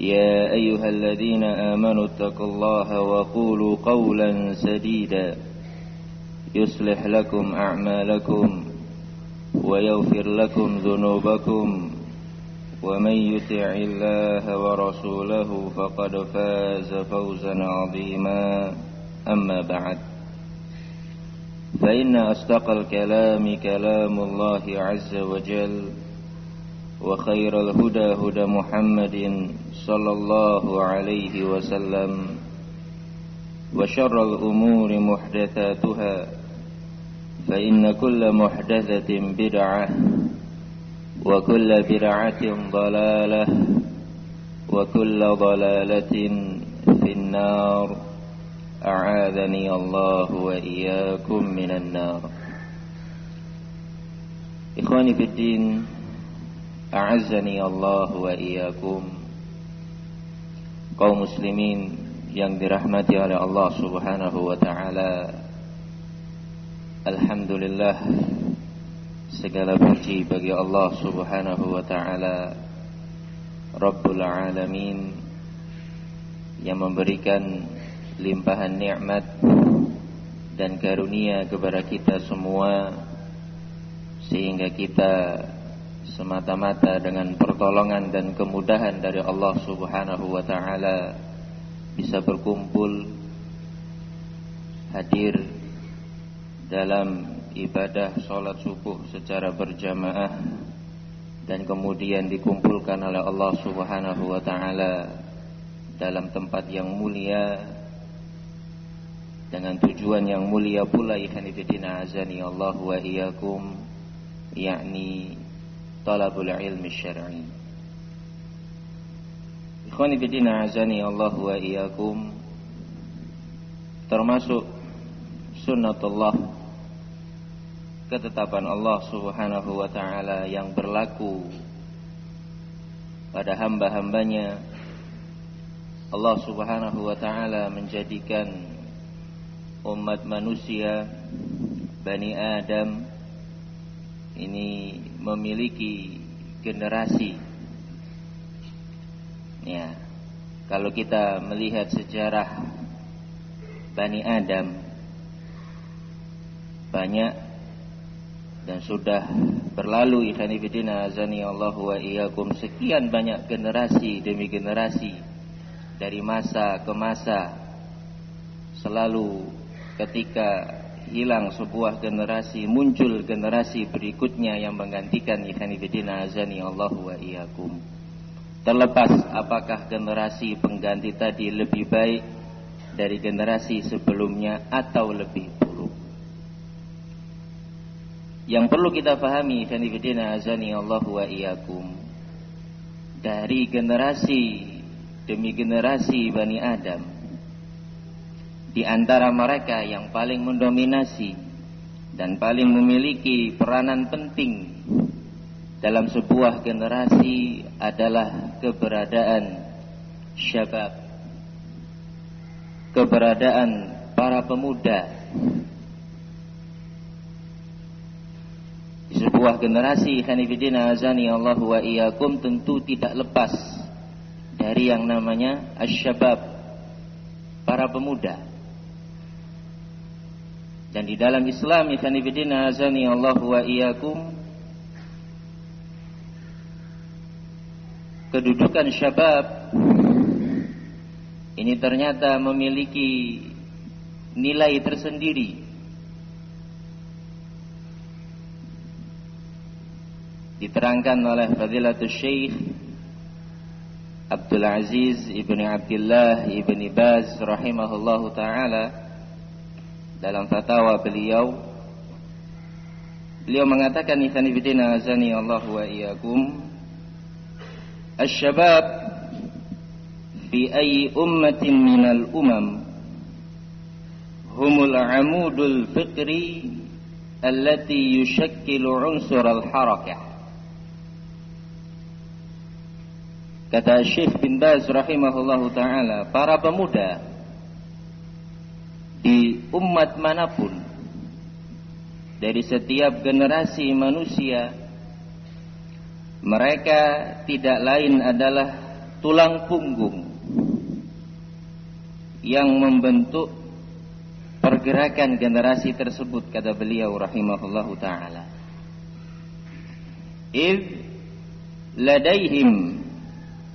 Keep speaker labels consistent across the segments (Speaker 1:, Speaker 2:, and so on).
Speaker 1: يا أيها الذين آمنوا اتقوا الله وقولوا قولا سديدا يصلح لكم أعمالكم ويغفر لكم ذنوبكم ومن يطع الله ورسوله فقد فاز فوزا عظيما. أما بعد فإن أصدق الكلام كلام الله عز وجل وخير الهدى هدى محمد صلى الله عليه وسلم وشر الأمور محدثاتها فإن كل محدثة بدعة وكل بدعة ضلالة وكل ضلالة في النار. أعاذني الله وإياكم من النار. إخواني في الدين Allah wa iyyakum kaum muslimin yang dirahmati oleh Allah Subhanahu wa taala. Alhamdulillah segala puji bagi Allah Subhanahu wa taala Rabbul alamin yang memberikan limpahan nikmat dan karunia kepada kita semua sehingga kita semata-mata dengan pertolongan dan kemudahan dari Allah Subhanahu wa taala bisa berkumpul hadir dalam ibadah salat subuh secara berjamaah dan kemudian dikumpulkan oleh Allah Subhanahu wa taala dalam tempat yang mulia dengan tujuan yang mulia pula. Ikhwan fillah azani Allah wa iyyakum yakni talabul ilmi syar'i. Ikhwani bidina azani Allah wa iyyakum termasuk sunnatullah ketetapan Allah Subhanahu wa taala yang berlaku pada hamba-hambanya Allah Subhanahu wa taala menjadikan umat manusia Bani Adam ini memiliki generasi. Ya, kalau kita melihat sejarah Bani Adam banyak dan sudah berlalu ikhwanifidina azani Allah wa iyyakum sekian banyak generasi demi generasi dari masa ke masa selalu ketika hilang sebuah generasi, muncul generasi berikutnya yang menggantikan ikhwanifidina azani Allah wa iyyakum. Terlepas apakah generasi pengganti tadi lebih baik dari generasi sebelumnya atau lebih buruk. Yang perlu kita pahami ikhwanifidina azani Allah wa iyyakum. Dari generasi demi generasi Bani Adam di antara mereka yang paling mendominasi dan paling memiliki peranan penting dalam sebuah generasi adalah keberadaan syabab keberadaan para pemuda. Di sebuah generasi khanifidin azani Allah wa iyyakum tentu tidak lepas dari yang namanya asyabab para pemuda. Dan di dalam Islam Hanifidina azani Allah wa iyyakum. Kedudukan syabab ini ternyata memiliki nilai tersendiri. Diterangkan oleh Fadilatul Syekh Abdul Aziz Ibni Abdullah Ibni Baz rahimahullahu taala dalam fatwa beliau beliau mengatakan ikhwan fillah azani Allah wa iyyakum الشباب في أي أمة من الأمم هم العمود الفكري التي يشكل عنصر الحركة Kata Syekh bin Baz rahimahullahu taala, para pemuda di umat mana pun dari setiap generasi manusia mereka tidak lain adalah tulang punggung yang membentuk pergerakan generasi tersebut kata beliau rahimahullahu taala. Id ladaihim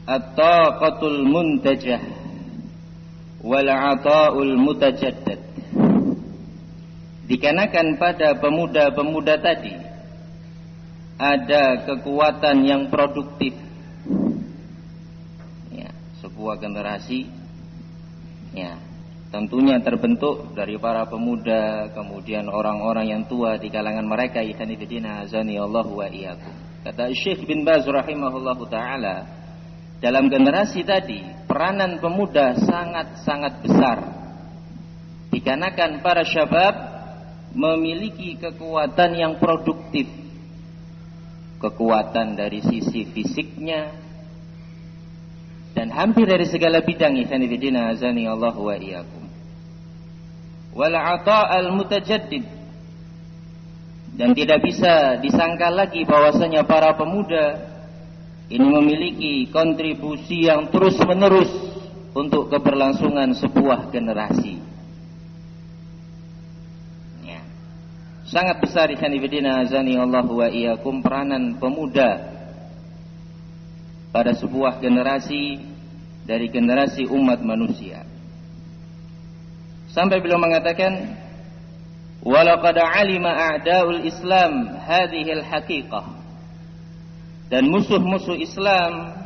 Speaker 1: at-taqatul muntajah wal 'ata'ul mutajaddad. Dikarenakan pada pemuda-pemuda tadi ada kekuatan yang produktif. Ya, sebuah generasi ya, tentunya terbentuk dari para pemuda, kemudian orang-orang yang tua di kalangan mereka ikhwanifidina azani Allah wa iyyakum. Kata Syekh bin Baz rahimahullahu taala, dalam generasi tadi peranan pemuda sangat-sangat besar. Dikarenakan para syabab memiliki kekuatan yang produktif. Kekuatan dari sisi fisiknya. Dan hampir dari segala bidang ikhwanifidina azani Allah wa iyyakum. Wal al mutajaddid dan tidak bisa disangka lagi bahwasanya para pemuda ini memiliki kontribusi yang terus menerus untuk keberlangsungan sebuah generasi. Sangat besar di sanifidina azani Allah wa iyyakum peranan pemuda pada sebuah generasi dari generasi umat manusia. Sampai beliau mengatakan walaqad alima a'daul Islam hadhil haqiqah dan musuh-musuh Islam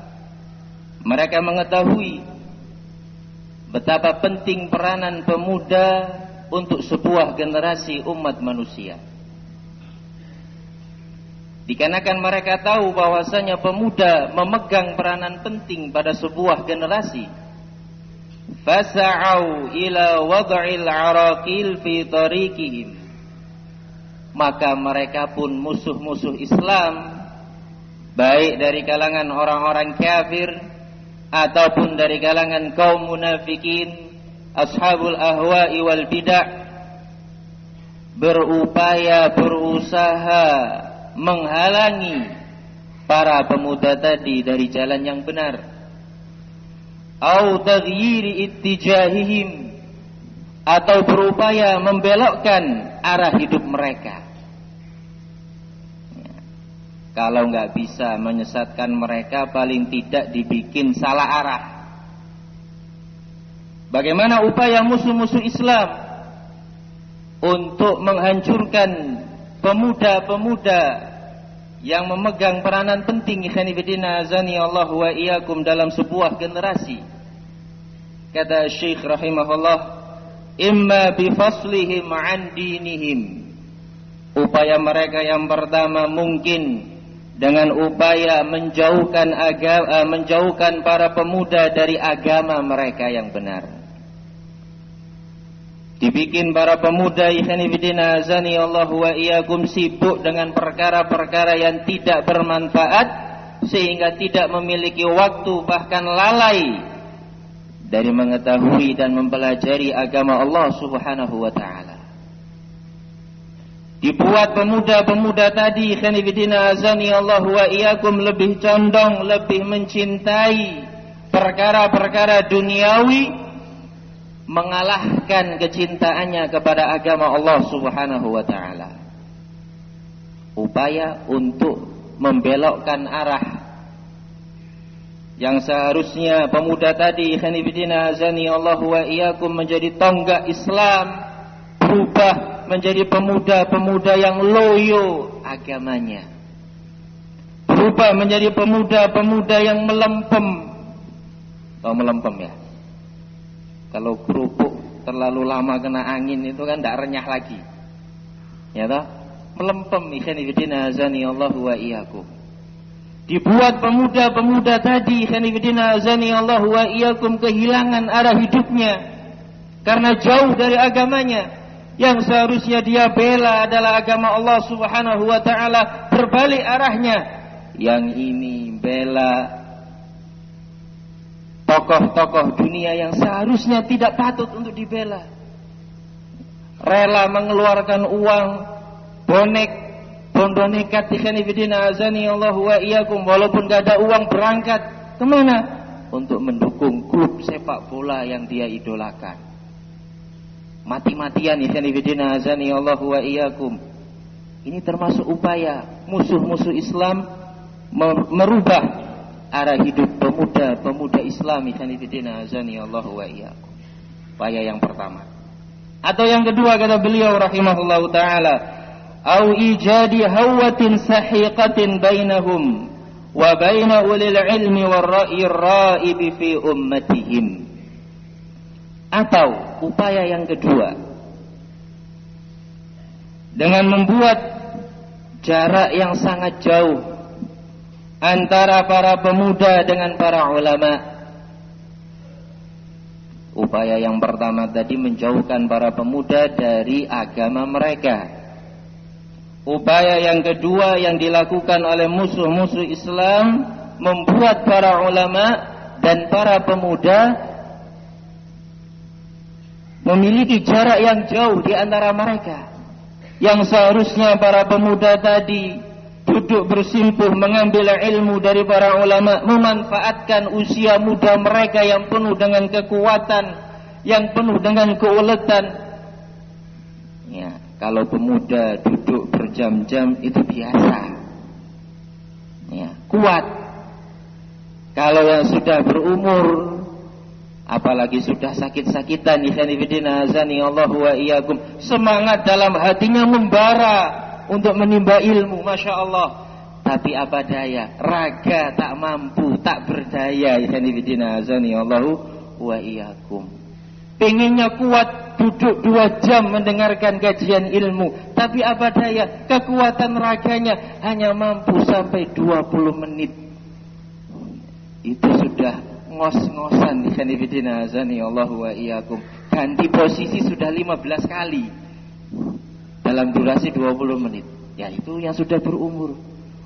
Speaker 1: mereka mengetahui betapa penting peranan pemuda untuk sebuah generasi umat manusia. Dikarenakan mereka tahu bahwasanya pemuda memegang peranan penting pada sebuah generasi. Fasa'au ila wad'il araqil fi tariqihim. Maka mereka pun musuh-musuh Islam baik dari kalangan orang-orang kafir ataupun dari kalangan kaum munafikin ashabul ahwa'i wal bidah berupaya berusaha menghalangi para pemuda tadi dari jalan yang benar au taghyiri ittijahihim atau berupaya membelokkan arah hidup mereka. Kalau nggak bisa menyesatkan mereka paling tidak dibikin salah arah Bagaimana upaya musuh-musuh Islam untuk menghancurkan pemuda-pemuda yang memegang peranan penting ikhwanifidina azani Allah wa iyyakum dalam sebuah generasi. Kata Syekh rahimahullah, imma bifaslihim an dinihim. Upaya mereka yang pertama mungkin dengan upaya menjauhkan agama, menjauhkan para pemuda dari agama mereka yang benar. Dibikin para pemuda ikhwanifidina azani Allah wa iyyakum sibuk dengan perkara-perkara yang tidak bermanfaat sehingga tidak memiliki waktu bahkan lalai dari mengetahui dan mempelajari agama Allah Subhanahu wa taala. Dibuat pemuda-pemuda tadi khanifidina azani Allah wa iyyakum lebih condong, lebih mencintai perkara-perkara duniawi mengalahkan kecintaannya kepada agama Allah Subhanahu wa taala. Upaya untuk membelokkan arah yang seharusnya pemuda tadi khanifidina azani Allah wa iyyakum menjadi tonggak Islam berubah menjadi pemuda-pemuda yang loyo agamanya. Berubah menjadi pemuda-pemuda yang melempem. Tahu melempem ya? Kalau kerupuk terlalu lama kena angin itu kan tidak renyah lagi. Ya toh? Melempem ikhwan fillah azani Allah wa iyyakum. Dibuat pemuda-pemuda tadi fillah azani Allah wa iyyakum kehilangan arah hidupnya karena jauh dari agamanya yang seharusnya dia bela adalah agama Allah Subhanahu wa taala. Berbalik arahnya. Yang ini bela tokoh-tokoh dunia yang seharusnya tidak patut untuk dibela. Rela mengeluarkan uang bonek bondo nekat dikhanifidina azani Allah wa iyakum walaupun gak ada uang berangkat ke mana? Untuk mendukung klub sepak bola yang dia idolakan mati-matian ikhwanifidina azani Allah wa iyyakum. Ini termasuk upaya musuh-musuh Islam merubah arah hidup pemuda-pemuda Islam ikhwanifidina azani Allah wa iyyakum. Upaya yang pertama. Atau yang kedua kata beliau rahimahullah taala, au ijadi hawatin sahiqatin bainahum wa baina ulil ilmi war ra'yi ra'ibi fi ummatihim. Atau upaya yang kedua dengan membuat jarak yang sangat jauh antara para pemuda dengan para ulama. Upaya yang pertama tadi menjauhkan para pemuda dari agama mereka. Upaya yang kedua yang dilakukan oleh musuh-musuh Islam membuat para ulama dan para pemuda memiliki jarak yang jauh di antara mereka. Yang seharusnya para pemuda tadi duduk bersimpuh mengambil ilmu dari para ulama, memanfaatkan usia muda mereka yang penuh dengan kekuatan, yang penuh dengan keuletan. Ya, kalau pemuda duduk berjam-jam itu biasa. Ya, kuat. Kalau yang sudah berumur apalagi sudah sakit-sakitan. Ikhwanifidina azani Allah wa iyyakum. Semangat dalam hatinya membara untuk menimba ilmu Masya Allah. Tapi apa daya? Raga tak mampu tak berdaya. Ikhwanifidina azani Allah wa iyyakum. Pengennya kuat duduk dua jam mendengarkan kajian ilmu. Tapi apa daya? Kekuatan raganya hanya mampu sampai 20 menit. Itu sudah ngos-ngosan di sanifidina azani Allah wa iyyakum. Ganti posisi sudah 15 kali dalam durasi 20 menit. Ya itu yang sudah berumur.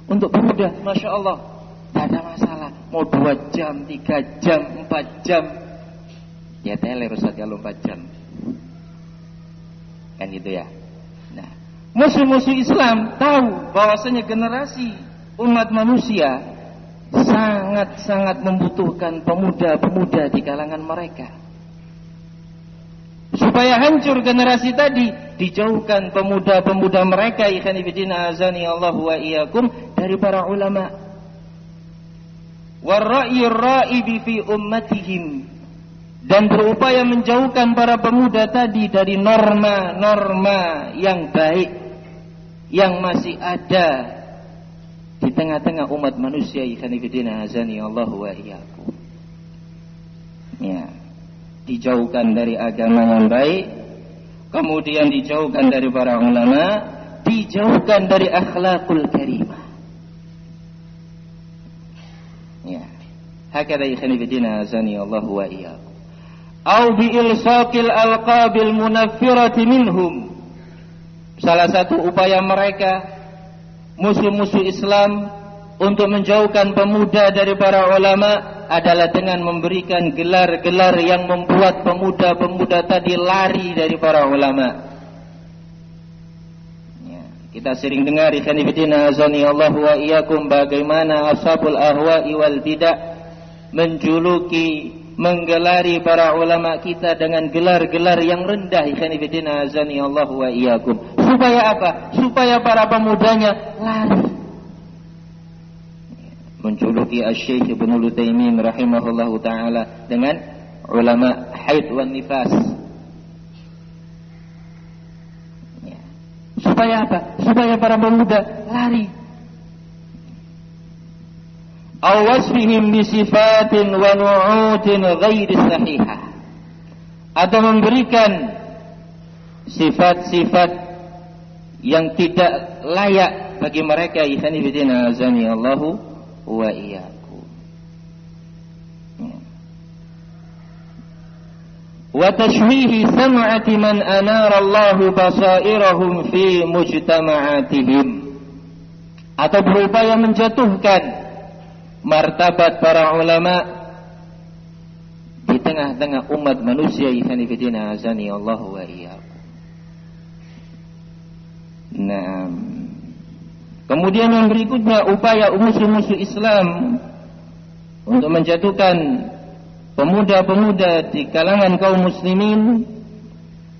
Speaker 1: Untuk pemuda, Masya Allah, tidak ada masalah. Mau 2 jam, 3 jam, 4 jam. Ya teler Ustaz kalau 4 jam. Kan itu ya. Nah, musuh-musuh Islam tahu bahwasanya generasi umat manusia sangat-sangat membutuhkan pemuda-pemuda di kalangan mereka. Supaya hancur generasi tadi, dijauhkan pemuda-pemuda mereka ikhwan fillah azani Allah wa iyyakum dari para ulama. Ra'ibi fi ummatihim dan berupaya menjauhkan para pemuda tadi dari norma-norma yang baik yang masih ada di tengah-tengah umat manusia ikhwanifidina azani Allah wa iyyakum. Ya. Dijauhkan dari agama yang baik, kemudian dijauhkan dari para ulama, dijauhkan dari akhlakul karimah. Ya. Hakada ikhwanifidina azani Allah wa iyyakum. Au bi ilsaqil alqabil munaffirati minhum. Salah satu upaya mereka musuh-musuh Islam untuk menjauhkan pemuda dari para ulama adalah dengan memberikan gelar-gelar yang membuat pemuda-pemuda tadi lari dari para ulama. Ya. Kita sering dengar ikhwan fillah azani Allah wa iyyakum bagaimana ashabul ahwa'i wal bidah menjuluki menggelari para ulama kita dengan gelar-gelar yang rendah ikhwan fillah azani Allah wa iyyakum supaya apa supaya para pemudanya lari menjuluki Asy-Syaikh Ibnu Lutaimin rahimahullahu taala dengan ulama haid wan nifas Supaya apa? Supaya para pemuda lari. Awasfihim bisifatin wa nu'utin ghairi sahihah. Atau memberikan sifat-sifat yang tidak layak bagi mereka ihsan bidina azani ya Allahu wa iyyaku. Wa tashwihi sam'ati man anara Allahu basairahum fi mujtama'atihim. Atau berupaya menjatuhkan martabat para ulama' di tengah-tengah umat manusia ihsan fitina azani ya allahu wa iyyaku Nah, kemudian yang berikutnya upaya musuh-musuh Islam untuk menjatuhkan pemuda-pemuda di kalangan kaum muslimin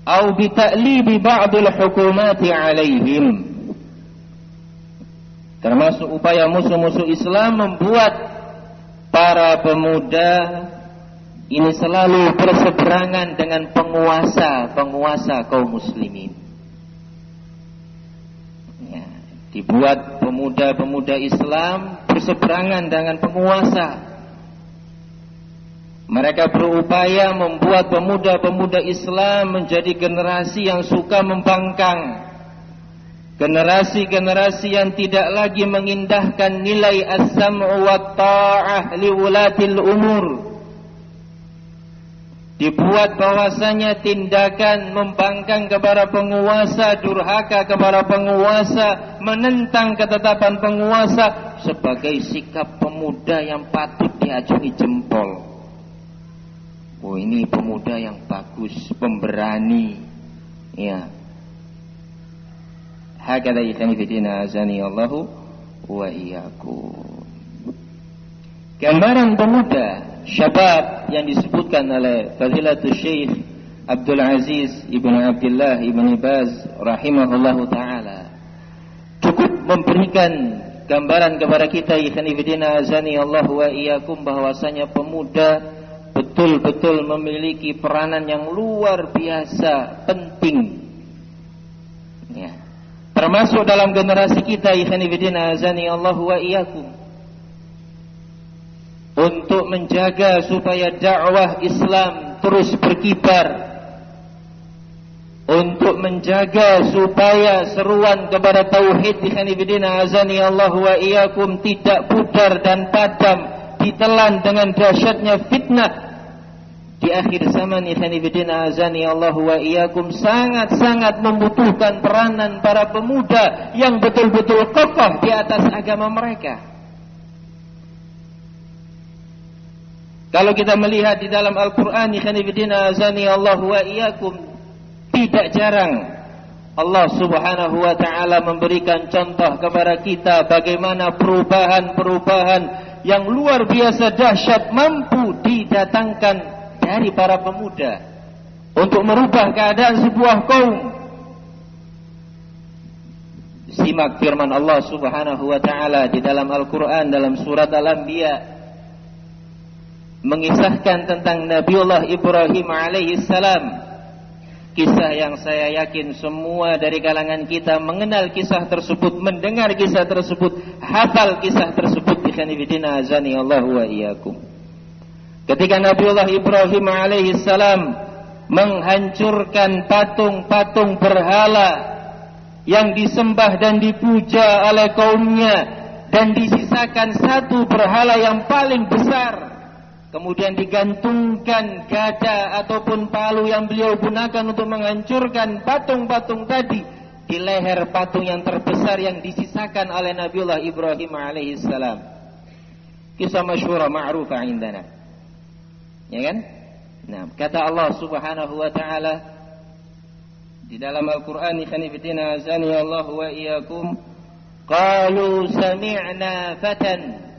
Speaker 1: atau bita'libi ba'dil hukumati alaihim. Termasuk upaya musuh-musuh Islam membuat para pemuda ini selalu berseberangan dengan penguasa-penguasa kaum muslimin ya, dibuat pemuda-pemuda Islam berseberangan dengan penguasa mereka berupaya membuat pemuda-pemuda Islam menjadi generasi yang suka membangkang. Generasi-generasi yang tidak lagi mengindahkan nilai as-sam'u wa ta'ah li ulatil umur. Dibuat bahwasanya tindakan membangkang kepada penguasa, durhaka kepada penguasa, menentang ketetapan penguasa sebagai sikap pemuda yang patut diacungi jempol. Oh ini pemuda yang bagus, pemberani. Ya. Hakada ikhani fitina azani Allahu wa iyyakum. Gambaran pemuda syabab yang disebutkan oleh Fadilatul Syekh Abdul Aziz Ibn Abdullah Ibn Baz rahimahullahu taala cukup memberikan gambaran kepada kita ikhani fitina azani Allahu wa iyyakum bahwasanya pemuda betul-betul memiliki peranan yang luar biasa penting. Ya. Termasuk dalam generasi kita ikhwanifidin azani Allah wa iyyakum. Untuk menjaga supaya dakwah Islam terus berkibar. Untuk menjaga supaya seruan kepada tauhid ikhwanifidin azani Allah wa iyyakum tidak pudar dan padam ditelan dengan dahsyatnya fitnah di akhir zaman ikhwanifidina azani Allah wa iyyakum sangat-sangat membutuhkan peranan para pemuda yang betul-betul kokoh di atas agama mereka. Kalau kita melihat di dalam Al-Qur'an ikhwanifidina azani Allah wa iyyakum tidak jarang Allah Subhanahu wa taala memberikan contoh kepada kita bagaimana perubahan-perubahan yang luar biasa dahsyat mampu didatangkan dari para pemuda untuk merubah keadaan sebuah kaum. Simak firman Allah Subhanahu wa taala di dalam Al-Qur'an dalam surat Al-Anbiya mengisahkan tentang Nabiullah Ibrahim alaihi salam. Kisah yang saya yakin semua dari kalangan kita mengenal kisah tersebut, mendengar kisah tersebut, hafal kisah tersebut. Ikhwan fillah azani Allah wa iyyakum. Ketika Nabiullah Ibrahim alaihissalam menghancurkan patung-patung berhala yang disembah dan dipuja oleh kaumnya dan disisakan satu berhala yang paling besar kemudian digantungkan gada ataupun palu yang beliau gunakan untuk menghancurkan patung-patung tadi di leher patung yang terbesar yang disisakan oleh Nabiullah Ibrahim alaihissalam kisah masyhurah ma'rufah indana. Ya kan? Nah, kata Allah Subhanahu wa taala di dalam Al-Qur'an fillah azani Allah wa iyyakum. Qalu sami'na fatan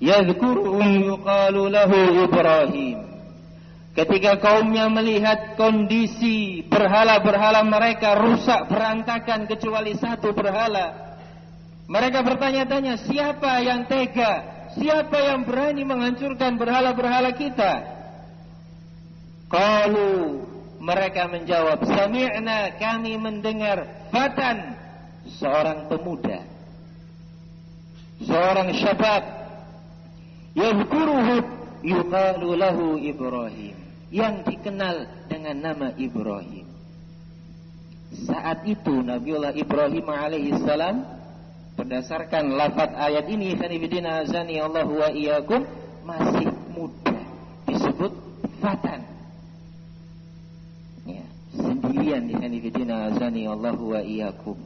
Speaker 1: yadhkuruhum yuqalu lahu Ibrahim Ketika kaumnya melihat kondisi berhala-berhala mereka rusak berantakan kecuali satu berhala. Mereka bertanya-tanya, siapa yang tega? Siapa yang berani menghancurkan berhala-berhala kita? Kalau mereka menjawab, Sami'na kami mendengar fatan seorang pemuda. Seorang syabab. Yadhkuruhu yuqalu lahu Ibrahim yang dikenal dengan nama Ibrahim. Saat itu Nabiullah Ibrahim alaihissalam berdasarkan lafaz ayat ini sanibidina azani Allah wa iyyakum masih muda disebut fatan. Ya, sendirian di sanibidina azani Allah wa iyyakum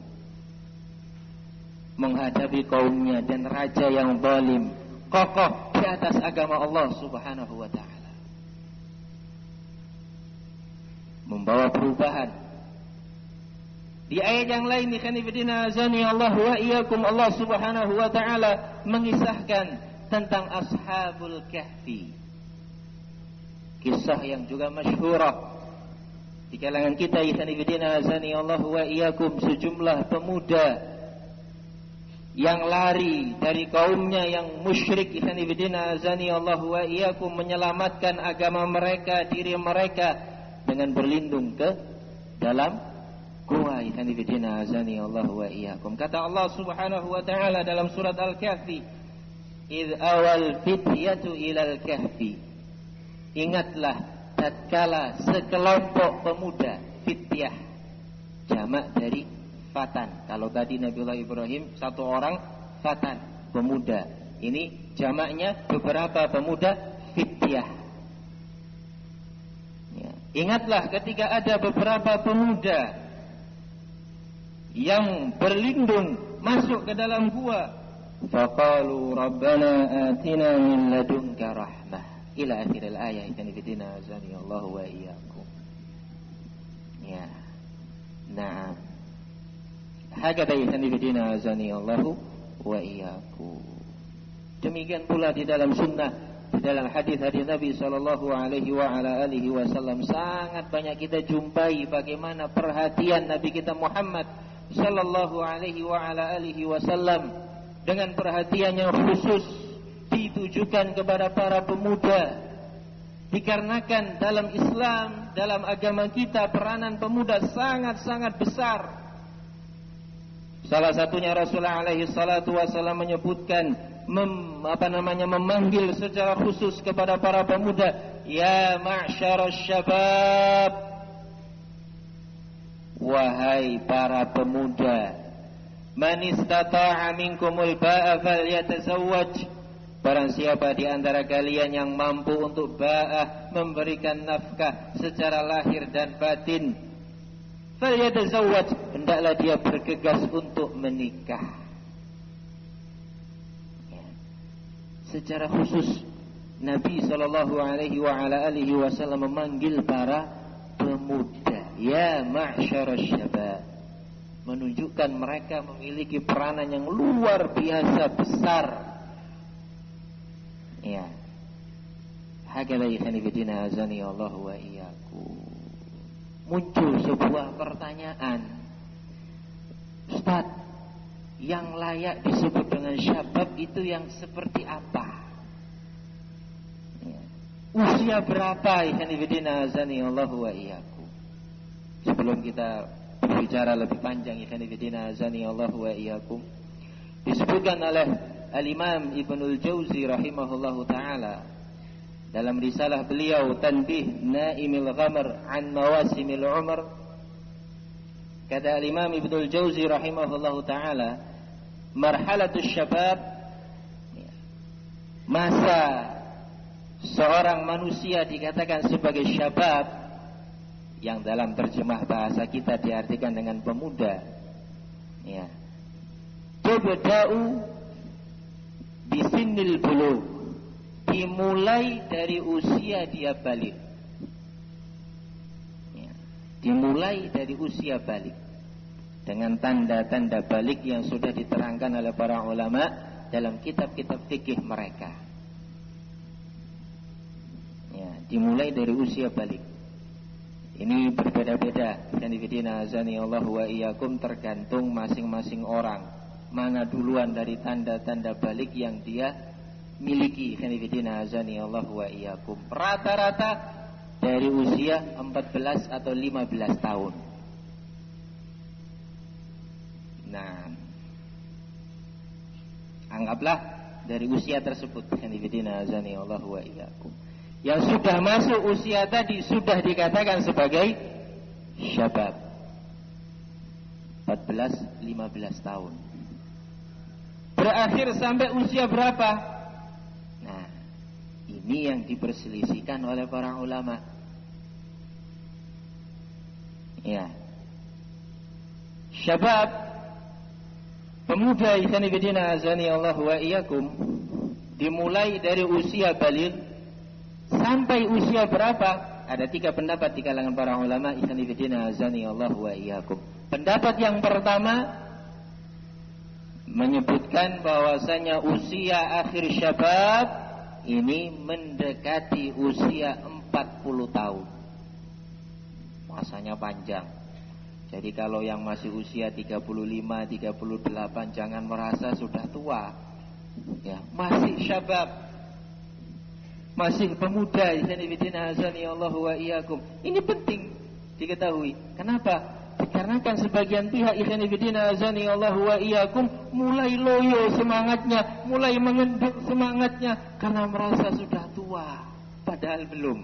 Speaker 1: menghadapi kaumnya dan raja yang zalim kokoh di atas agama Allah Subhanahu wa taala. membawa perubahan. Di ayat yang lain di kanifidina azani Allah wa iyyakum Allah Subhanahu wa taala mengisahkan tentang ashabul kahfi. Kisah yang juga masyhurah di kalangan kita kanifidina azani Allah wa iyyakum sejumlah pemuda yang lari dari kaumnya yang musyrik kanifidina azani Allah wa iyyakum menyelamatkan agama mereka, diri mereka dengan berlindung ke dalam gua fillah azani Allah wa iyyakum. Kata Allah Subhanahu wa taala dalam surat Al-Kahfi, "Id awal fityatu ilal kahfi." Ingatlah tatkala sekelompok pemuda fityah jamak dari fatan. Kalau tadi Nabiullah Ibrahim satu orang fatan, pemuda. Ini jamaknya beberapa pemuda fityah Ingatlah ketika ada beberapa pemuda yang berlindung masuk ke dalam gua. Faqalu Rabbana atina min ladunka rahmah. Ila akhir al-ayah. Ini bidina azani Allah wa iyyakum. Ya. Naam. Hakata ini bidina azani Allah wa iyyakum. Demikian pula di dalam sunnah dalam hadis-hadis Nabi Shallallahu Alaihi Wasallam sangat banyak kita jumpai bagaimana perhatian Nabi kita Muhammad Shallallahu Alaihi Wasallam dengan perhatian yang khusus ditujukan kepada para pemuda dikarenakan dalam Islam dalam agama kita peranan pemuda sangat-sangat besar salah satunya Rasulullah alaihi salatu wasallam menyebutkan mem, apa namanya memanggil secara khusus kepada para pemuda, ya ma'syar syabab. Wahai para pemuda, man istata'a minkumul ba'a falyatazawwaj. Barang siapa di antara kalian yang mampu untuk ba'ah memberikan nafkah secara lahir dan batin, falyatazawwaj, hendaklah dia bergegas untuk menikah. secara khusus Nabi Shallallahu Alaihi Wasallam memanggil para pemuda, ya ma'syar syabab, menunjukkan mereka memiliki peranan yang luar biasa besar. Ya, hakala ikhani bidina azani Allah wa iyyaku. Muncul sebuah pertanyaan, Ustaz, yang layak disebut dengan syabab itu yang seperti apa? Ya. Usia berapa ikhwanifidina azani Allah wa iyyaku. Sebelum kita berbicara lebih panjang ikhwanifidina azani Allah wa iyyakum. Disebutkan oleh Al-Imam Ibnul Jauzi rahimahullahu taala dalam risalah beliau Tanbih Naimil Ghamar an Mawasimil Umar Kata Imam Ibnu Jauzi rahimahullahu taala, marhalatus syabab masa seorang manusia dikatakan sebagai syabab yang dalam terjemah bahasa kita diartikan dengan pemuda. Ya. Tubda'u bisinil bulu dimulai dari usia dia balik dimulai dari usia balik dengan tanda-tanda balik yang sudah diterangkan oleh para ulama dalam kitab-kitab fikih mereka. Ya, dimulai dari usia balik. Ini berbeda-beda. Kanifidina azani Allah wa iyyakum tergantung masing-masing orang. Mana duluan dari tanda-tanda balik yang dia miliki. Kanifidina azani Allah wa iyyakum. Rata-rata dari usia 14 atau 15 tahun. Nah, anggaplah dari usia tersebut. Kanifidina azani Allah wa iyyakum yang sudah masuk usia tadi sudah dikatakan sebagai syabab 14 15 tahun berakhir sampai usia berapa ini yang diperselisihkan oleh para ulama ya syabab pemuda fillah azani Allah wa iyyakum dimulai dari usia balik Sampai usia berapa? Ada tiga pendapat di kalangan para ulama Ikhwanifidina azani Allah wa iyyakum. Pendapat yang pertama menyebutkan bahwasanya usia akhir syabab ini mendekati usia 40 tahun. Masanya panjang. Jadi kalau yang masih usia 35, 38 jangan merasa sudah tua. Ya, masih syabab masih pemuda. Ini penting diketahui. Kenapa? Dikarenakan sebagian pihak Allah wa iyyakum mulai loyo semangatnya, mulai mengenduk semangatnya karena merasa sudah tua, padahal belum.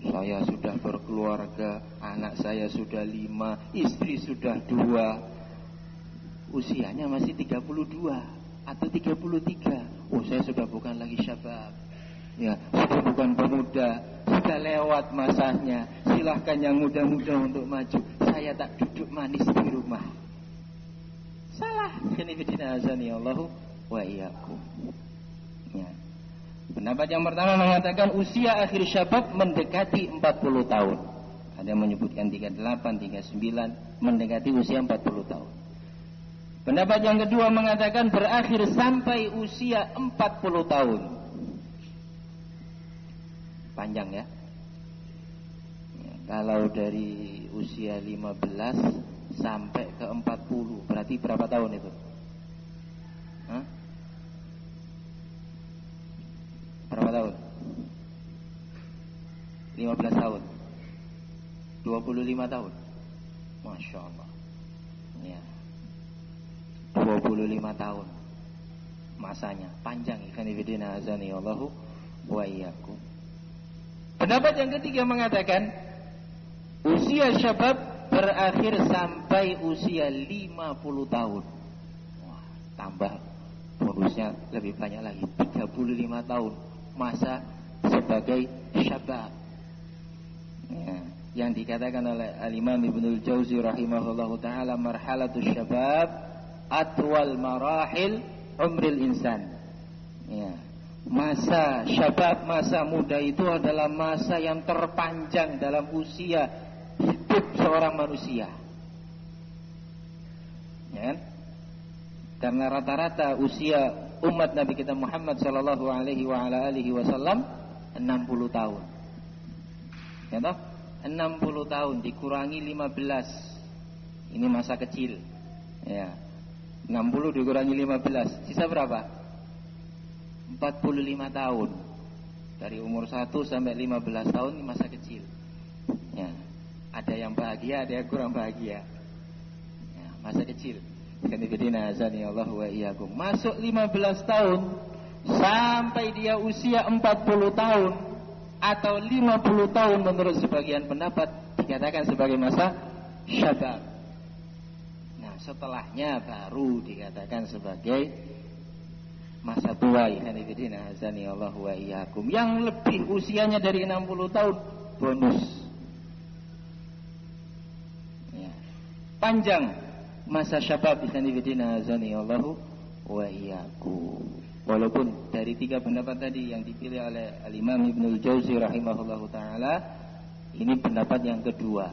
Speaker 1: Saya sudah berkeluarga, anak saya sudah lima, istri sudah dua, usianya masih 32 atau 33. Oh, saya sudah bukan lagi syabab Ya, sudah bukan pemuda, sudah lewat masanya. Silahkan yang muda-muda untuk maju. Saya tak duduk manis di rumah. Salah. Khinifidina azani Allahu wa iyyakum. Ya. Pendapat yang pertama mengatakan usia akhir syabab mendekati 40 tahun. Ada yang menyebutkan 38, 39, mendekati usia 40 tahun. Pendapat yang kedua mengatakan berakhir sampai usia 40 tahun panjang ya. ya kalau dari usia 15 sampai ke 40 berarti berapa tahun itu? Hah? Berapa tahun? 15 tahun 25 tahun Masya Allah ya 25 tahun masanya panjang ikan ibidina azani Allahu wa iyyakum Pendapat yang ketiga mengatakan usia syabab berakhir sampai usia 50 tahun. Wah, tambah bonusnya lebih banyak lagi 35 tahun masa sebagai syabab. Ya, yang dikatakan oleh Al-Imam Ibnu Jauzi rahimahullahu taala marhalatus syabab atwal marahil umril insan. Ya, Masa syabab, masa muda itu adalah masa yang terpanjang dalam usia hidup seorang manusia. Ya kan? Karena rata-rata usia umat Nabi kita Muhammad sallallahu alaihi wa ala alihi wasallam 60 tahun. Ya toh? 60 tahun dikurangi 15. Ini masa kecil. Ya. 60 dikurangi 15, sisa berapa? 45 tahun. Dari umur 1 sampai 15 tahun masa kecil. Ya. Ada yang bahagia ada yang kurang bahagia. Ya, masa kecil. Allah wa iyyakum. Masuk 15 tahun sampai dia usia 40 tahun atau 50 tahun menurut sebagian pendapat dikatakan sebagai masa syabab. Nah setelahnya baru dikatakan sebagai masa tua ikhwanifidina azani Allah wa iyyakum. Yang lebih usianya dari 60 tahun bonus. Ya. panjang masa syabab ikhwanifidina azani Allah wa iyyakum. Walaupun dari tiga pendapat tadi yang dipilih oleh Al-Imam Ibnu Jauzi rahimahullahu taala ini pendapat yang kedua.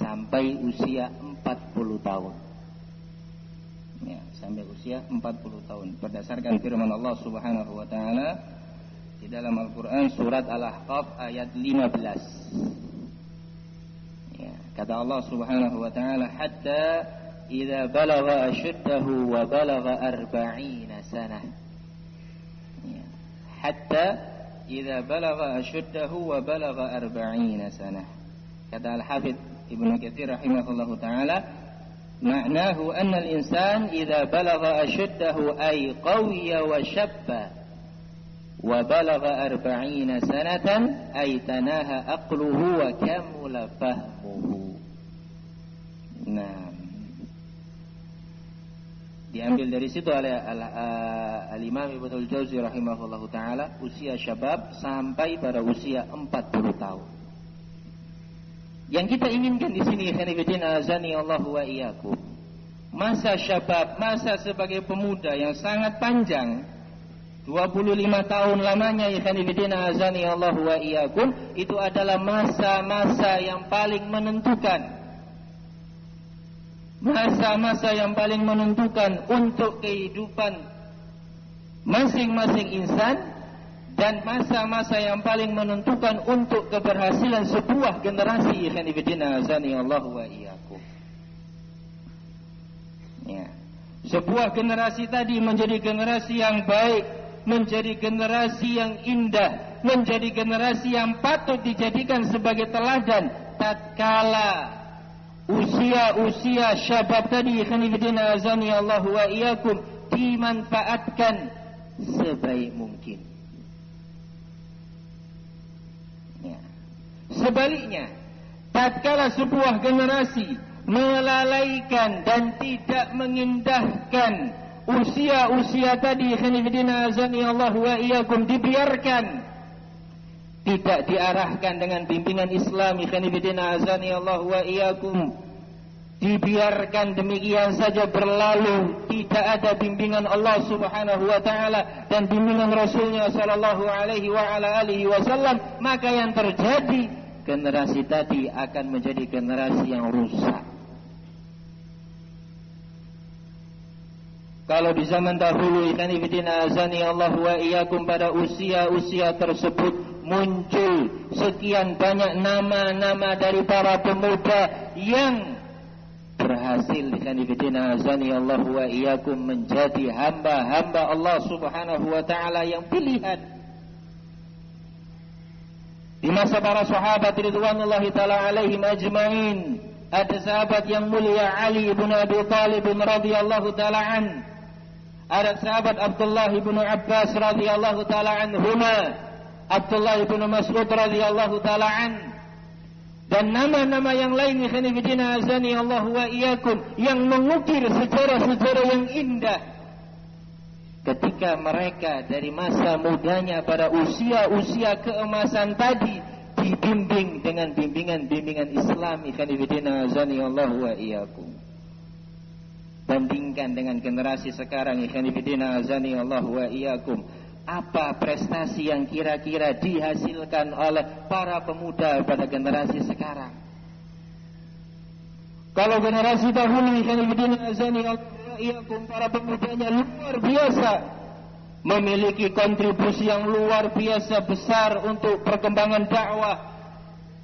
Speaker 1: Sampai usia 40 tahun. Ya, sampai usia 40 tahun berdasarkan firman Allah Subhanahu wa taala di dalam Al-Qur'an surat Al-Ahqaf ayat 15. Ya, kata Allah Subhanahu wa taala hatta idza balagha ashuddahu wa balagha 40 sanah. Ya, hatta idza balagha ashuddahu wa balagha 40 sanah. Kata Al-Hafidz Ibnu Katsir rahimahullahu taala maknahu anna al-insan idza balagha ashuddahu ay qawiya wa shabba wa balagha 40 sanatan ay tanaha aqluhu wa kamula fahmuhu nah diambil dari situ oleh al-Imam Ibnu Jauzi rahimahullahu taala usia syabab sampai pada usia 40 tahun yang kita inginkan di sini khanifidina azani Allah wa iyyakum. Masa syabab, masa sebagai pemuda yang sangat panjang 25 tahun lamanya ya khanifidina azani Allah wa iyyakum itu adalah masa-masa yang paling menentukan. Masa-masa yang paling menentukan untuk kehidupan masing-masing insan dan masa-masa yang paling menentukan untuk keberhasilan sebuah generasi ikhwan fillah azani Allah wa iyyakum. Ya. Sebuah generasi tadi menjadi generasi yang baik, menjadi generasi yang indah, menjadi generasi yang patut dijadikan sebagai teladan tatkala usia-usia syabab tadi ikhwan fillah azani Allah wa iyyakum dimanfaatkan sebaik mungkin. Sebaliknya, tatkala sebuah generasi melalaikan dan tidak mengindahkan usia-usia tadi khanifidina azani Allah wa iyyakum dibiarkan tidak diarahkan dengan bimbingan Islam khanifidina azani Allah wa iyyakum dibiarkan demikian saja berlalu tidak ada bimbingan Allah Subhanahu wa taala dan bimbingan Rasulnya sallallahu alaihi wa ala alihi wasallam maka yang terjadi generasi tadi akan menjadi generasi yang rusak. Kalau di zaman dahulu ikan ibidina azani Allah wa iyyakum pada usia-usia tersebut muncul sekian banyak nama-nama dari para pemuda yang berhasil ikan ibidina azani Allah wa iyyakum menjadi hamba-hamba Allah Subhanahu wa taala yang pilihan di masa para sahabat ridwanullahi taala alaihim ajmain, ada sahabat yang mulia Ali bin Abi Thalib radhiyallahu taala an. Ada sahabat Abdullah bin Abbas radhiyallahu taala anhuma. Abdullah bin Mas'ud radhiyallahu taala an. Dan nama-nama yang lain ikhwanifidina azani Allah wa iyyakum yang mengukir sejarah-sejarah yang indah ketika mereka dari masa mudanya pada usia-usia keemasan tadi dibimbing dengan bimbingan-bimbingan Islam ikan ibidina azani Allah wa iyyakum. Bandingkan dengan generasi sekarang ikan ibidina azani Allah wa iyyakum. Apa prestasi yang kira-kira dihasilkan oleh para pemuda pada generasi sekarang? Kalau generasi dahulu ikan ibidina azani Allah iyyakum para pemudanya luar biasa. Memiliki kontribusi yang luar biasa besar untuk perkembangan dakwah.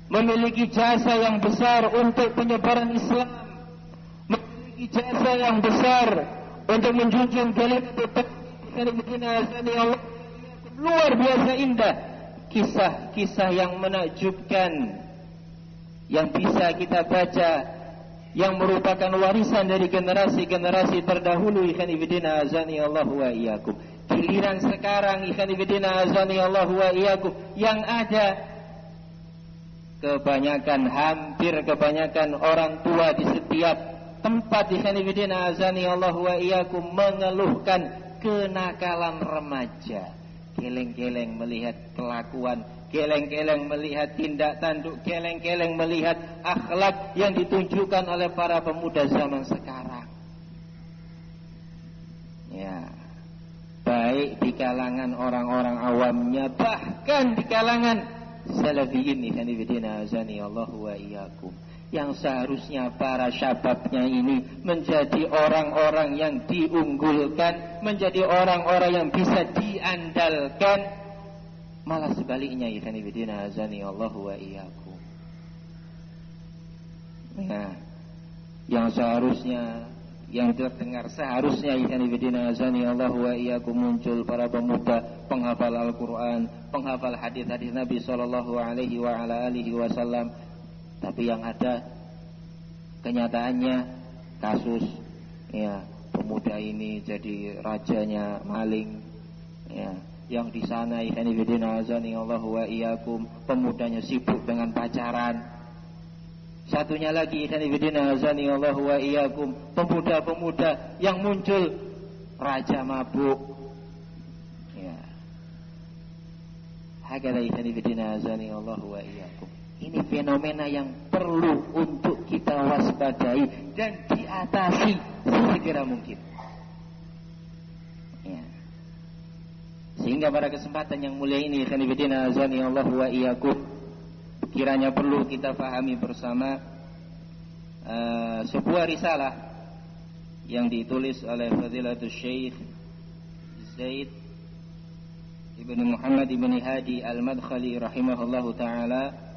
Speaker 1: Memiliki jasa yang besar untuk penyebaran Islam. Memiliki jasa yang besar untuk menjunjung kalimat luar biasa indah. Kisah-kisah yang menakjubkan yang bisa kita baca yang merupakan warisan dari generasi-generasi terdahulu ikhwan ibidina azani Allah wa iyyakum. Giliran sekarang ikhwan ibidina azani Allah wa iyyakum yang ada kebanyakan hampir kebanyakan orang tua di setiap tempat ikhwan ibidina azani Allah wa iyyakum mengeluhkan kenakalan remaja. Geleng-geleng melihat kelakuan Geleng-geleng melihat tindak tanduk, geleng-geleng melihat akhlak yang ditunjukkan oleh para pemuda zaman sekarang. Ya, baik di kalangan orang-orang awamnya, bahkan di kalangan salafiyin azani Allah wa iyyakum. Yang seharusnya para syababnya ini menjadi orang-orang yang diunggulkan, menjadi orang-orang yang bisa diandalkan, malah sebaliknya ikhwan fillah azani Allah wa iyyakum. Nah, yang seharusnya yang terdengar seharusnya ikhwan fillah azani Allah wa iyyakum muncul para pemuda penghafal Al-Qur'an, penghafal hadis-hadis Nabi sallallahu alaihi wasallam tapi yang ada kenyataannya kasus ya pemuda ini jadi rajanya maling ya. Yang di sana Allah wa iyyakum pemudanya sibuk dengan pacaran. Satunya lagi Allah wa iyyakum pemuda-pemuda yang muncul raja mabuk. Ya. Hakala Allah wa iyyakum ini fenomena yang perlu untuk kita waspadai dan diatasi segera mungkin. Ya. Sehingga pada kesempatan yang mulia ini, Khanifidina azani Allah wa iyyakum, kiranya perlu kita fahami bersama uh, sebuah risalah yang ditulis oleh Fadilatul Syekh Zaid Ibnu Muhammad Ibnu Hadi Al-Madkhali rahimahullahu taala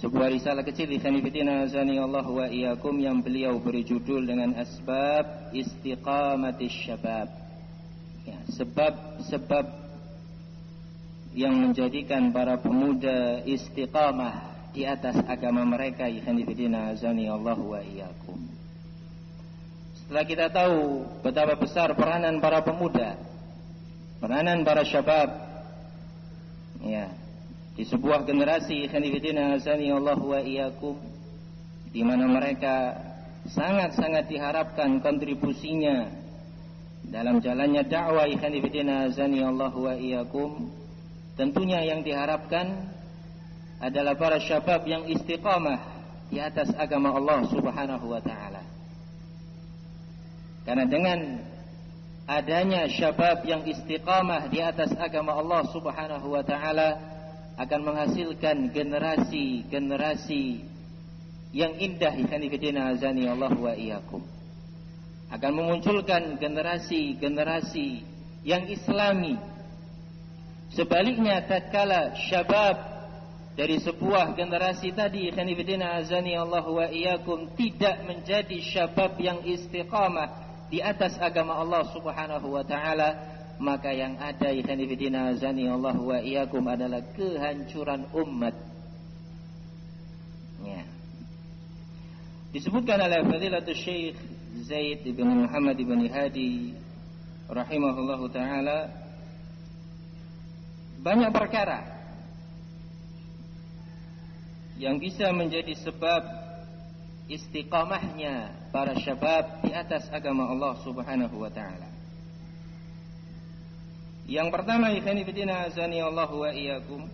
Speaker 1: sebuah risalah kecil di Azani Allah wa iyakum yang beliau beri judul dengan Asbab Istiqamati Syabab. Ya, Sebab-sebab yang menjadikan para pemuda istiqamah di atas agama mereka Sanifidina Azani Allah wa iyakum Setelah kita tahu betapa besar peranan para pemuda Peranan para syabab Ya, di sebuah generasi Allah wa iyyakum di mana mereka sangat-sangat diharapkan kontribusinya dalam jalannya dakwah khanifidina azani Allah wa iyyakum tentunya yang diharapkan adalah para syabab yang istiqamah di atas agama Allah Subhanahu wa taala. Karena dengan adanya syabab yang istiqamah di atas agama Allah Subhanahu wa taala akan menghasilkan generasi-generasi yang indah ikhwanifidina azani Allah wa iyyakum. Akan memunculkan generasi-generasi yang islami. Sebaliknya tatkala syabab dari sebuah generasi tadi ikhwanifidina azani Allah wa iyyakum tidak menjadi syabab yang istiqamah di atas agama Allah Subhanahu wa taala maka yang ada ikhwanifidina zani Allah wa iyyakum adalah kehancuran umat. Ya. Disebutkan oleh Fadilatul Syekh Zaid bin Muhammad bin Hadi rahimahullahu taala banyak perkara yang bisa menjadi sebab istiqamahnya para syabab di atas agama Allah Subhanahu wa taala. Yang pertama ikhani fitina azani Allah wa iyyakum.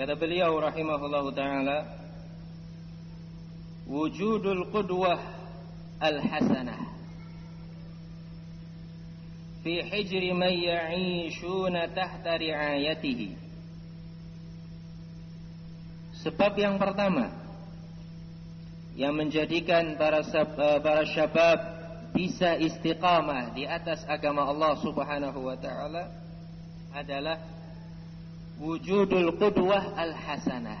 Speaker 1: Kata beliau rahimahullah taala wujudul qudwah al-hasanah fi hijri man ya'ishuna tahta riayatihi Sebab yang pertama yang menjadikan para para syabab bisa istiqamah di atas agama Allah Subhanahu wa taala adalah wujudul qudwah al hasanah,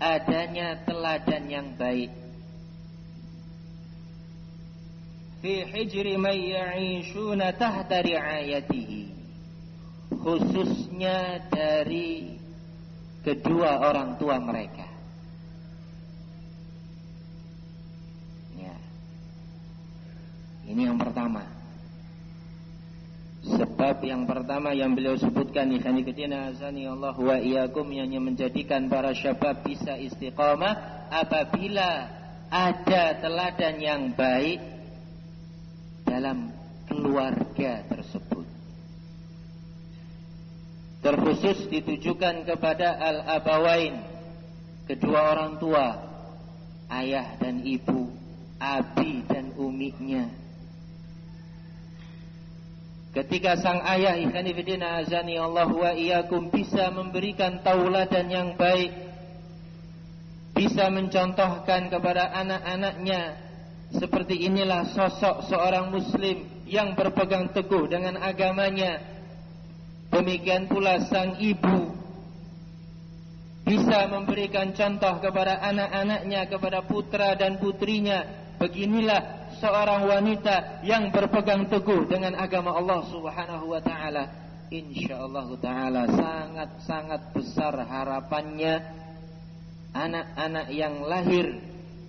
Speaker 1: adanya teladan yang baik. Fi hijri man ya'ishuna tahta ri'ayatihi. Khususnya dari kedua orang tua mereka. Ini yang pertama. Sebab yang pertama yang beliau sebutkan ikhani ketina azani Allah wa iyyakum yang menjadikan para syabab bisa istiqamah apabila ada teladan yang baik dalam keluarga tersebut. Terkhusus ditujukan kepada al-abawain, kedua orang tua, ayah dan ibu, abi dan uminya Ketika sang ayah ikhwanifidina azani Allah wa iyyakum bisa memberikan tauladan yang baik bisa mencontohkan kepada anak-anaknya. Seperti inilah sosok seorang muslim yang berpegang teguh dengan agamanya. Demikian pula sang ibu bisa memberikan contoh kepada anak-anaknya kepada putra dan putrinya beginilah seorang wanita yang berpegang teguh dengan agama Allah Subhanahu wa taala insyaallah taala sangat-sangat besar harapannya anak-anak yang lahir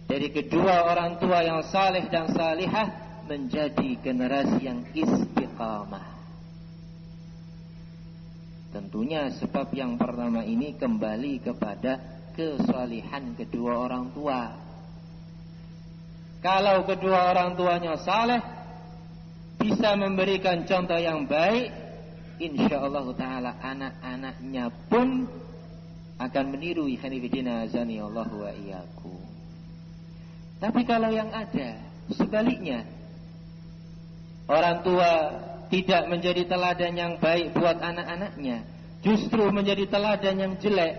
Speaker 1: dari kedua orang tua yang saleh dan salihah menjadi generasi yang istiqamah. Tentunya sebab yang pertama ini kembali kepada kesalihan kedua orang tua. Kalau kedua orang tuanya saleh bisa memberikan contoh yang baik, insya Allah taala anak-anaknya pun akan meniru ikhwanifidina azani Allah wa. Tapi kalau yang ada sebaliknya orang tua tidak menjadi teladan yang baik buat anak-anaknya, justru menjadi teladan yang jelek.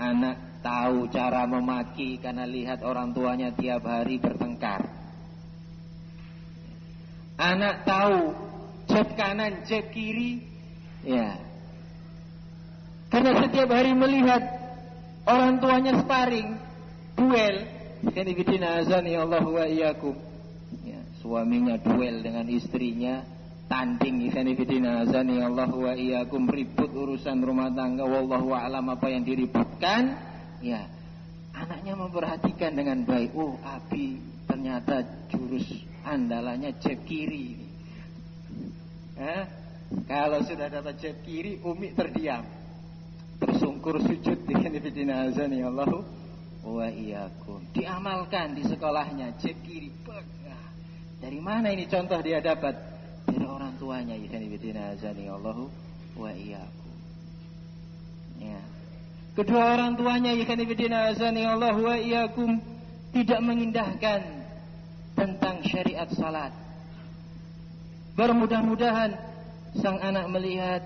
Speaker 1: Anak tahu cara memaki karena lihat orang tuanya tiap hari bertengkar. Anak tahu jab kanan, jab kiri, ya karena setiap hari melihat orang tuanya sparring, duel. Azani Allah wa iyyakum. Ya, suaminya duel dengan istrinya, tanding ikhani bidina azani Allah wa iyyakum ribut urusan rumah tangga wallahu a'lam apa yang diributkan. Ya. Anaknya memperhatikan dengan baik. Oh, Abi ternyata jurus andalanya jab kiri. Eh? Kalau sudah dapat jab kiri, Umi terdiam bersungkur sujud dengan ibidina azani Allahu wa iyyakum. Diamalkan di sekolahnya cek kiri. Dari mana ini contoh dia dapat? Dari orang tuanya ikhwan ibidina azani Allahu wa iyyakum. Ya. Kedua orang tuanya ikhwan ibidina azani Allahu wa iyyakum tidak mengindahkan tentang syariat salat. Bermudah-mudahan sang anak melihat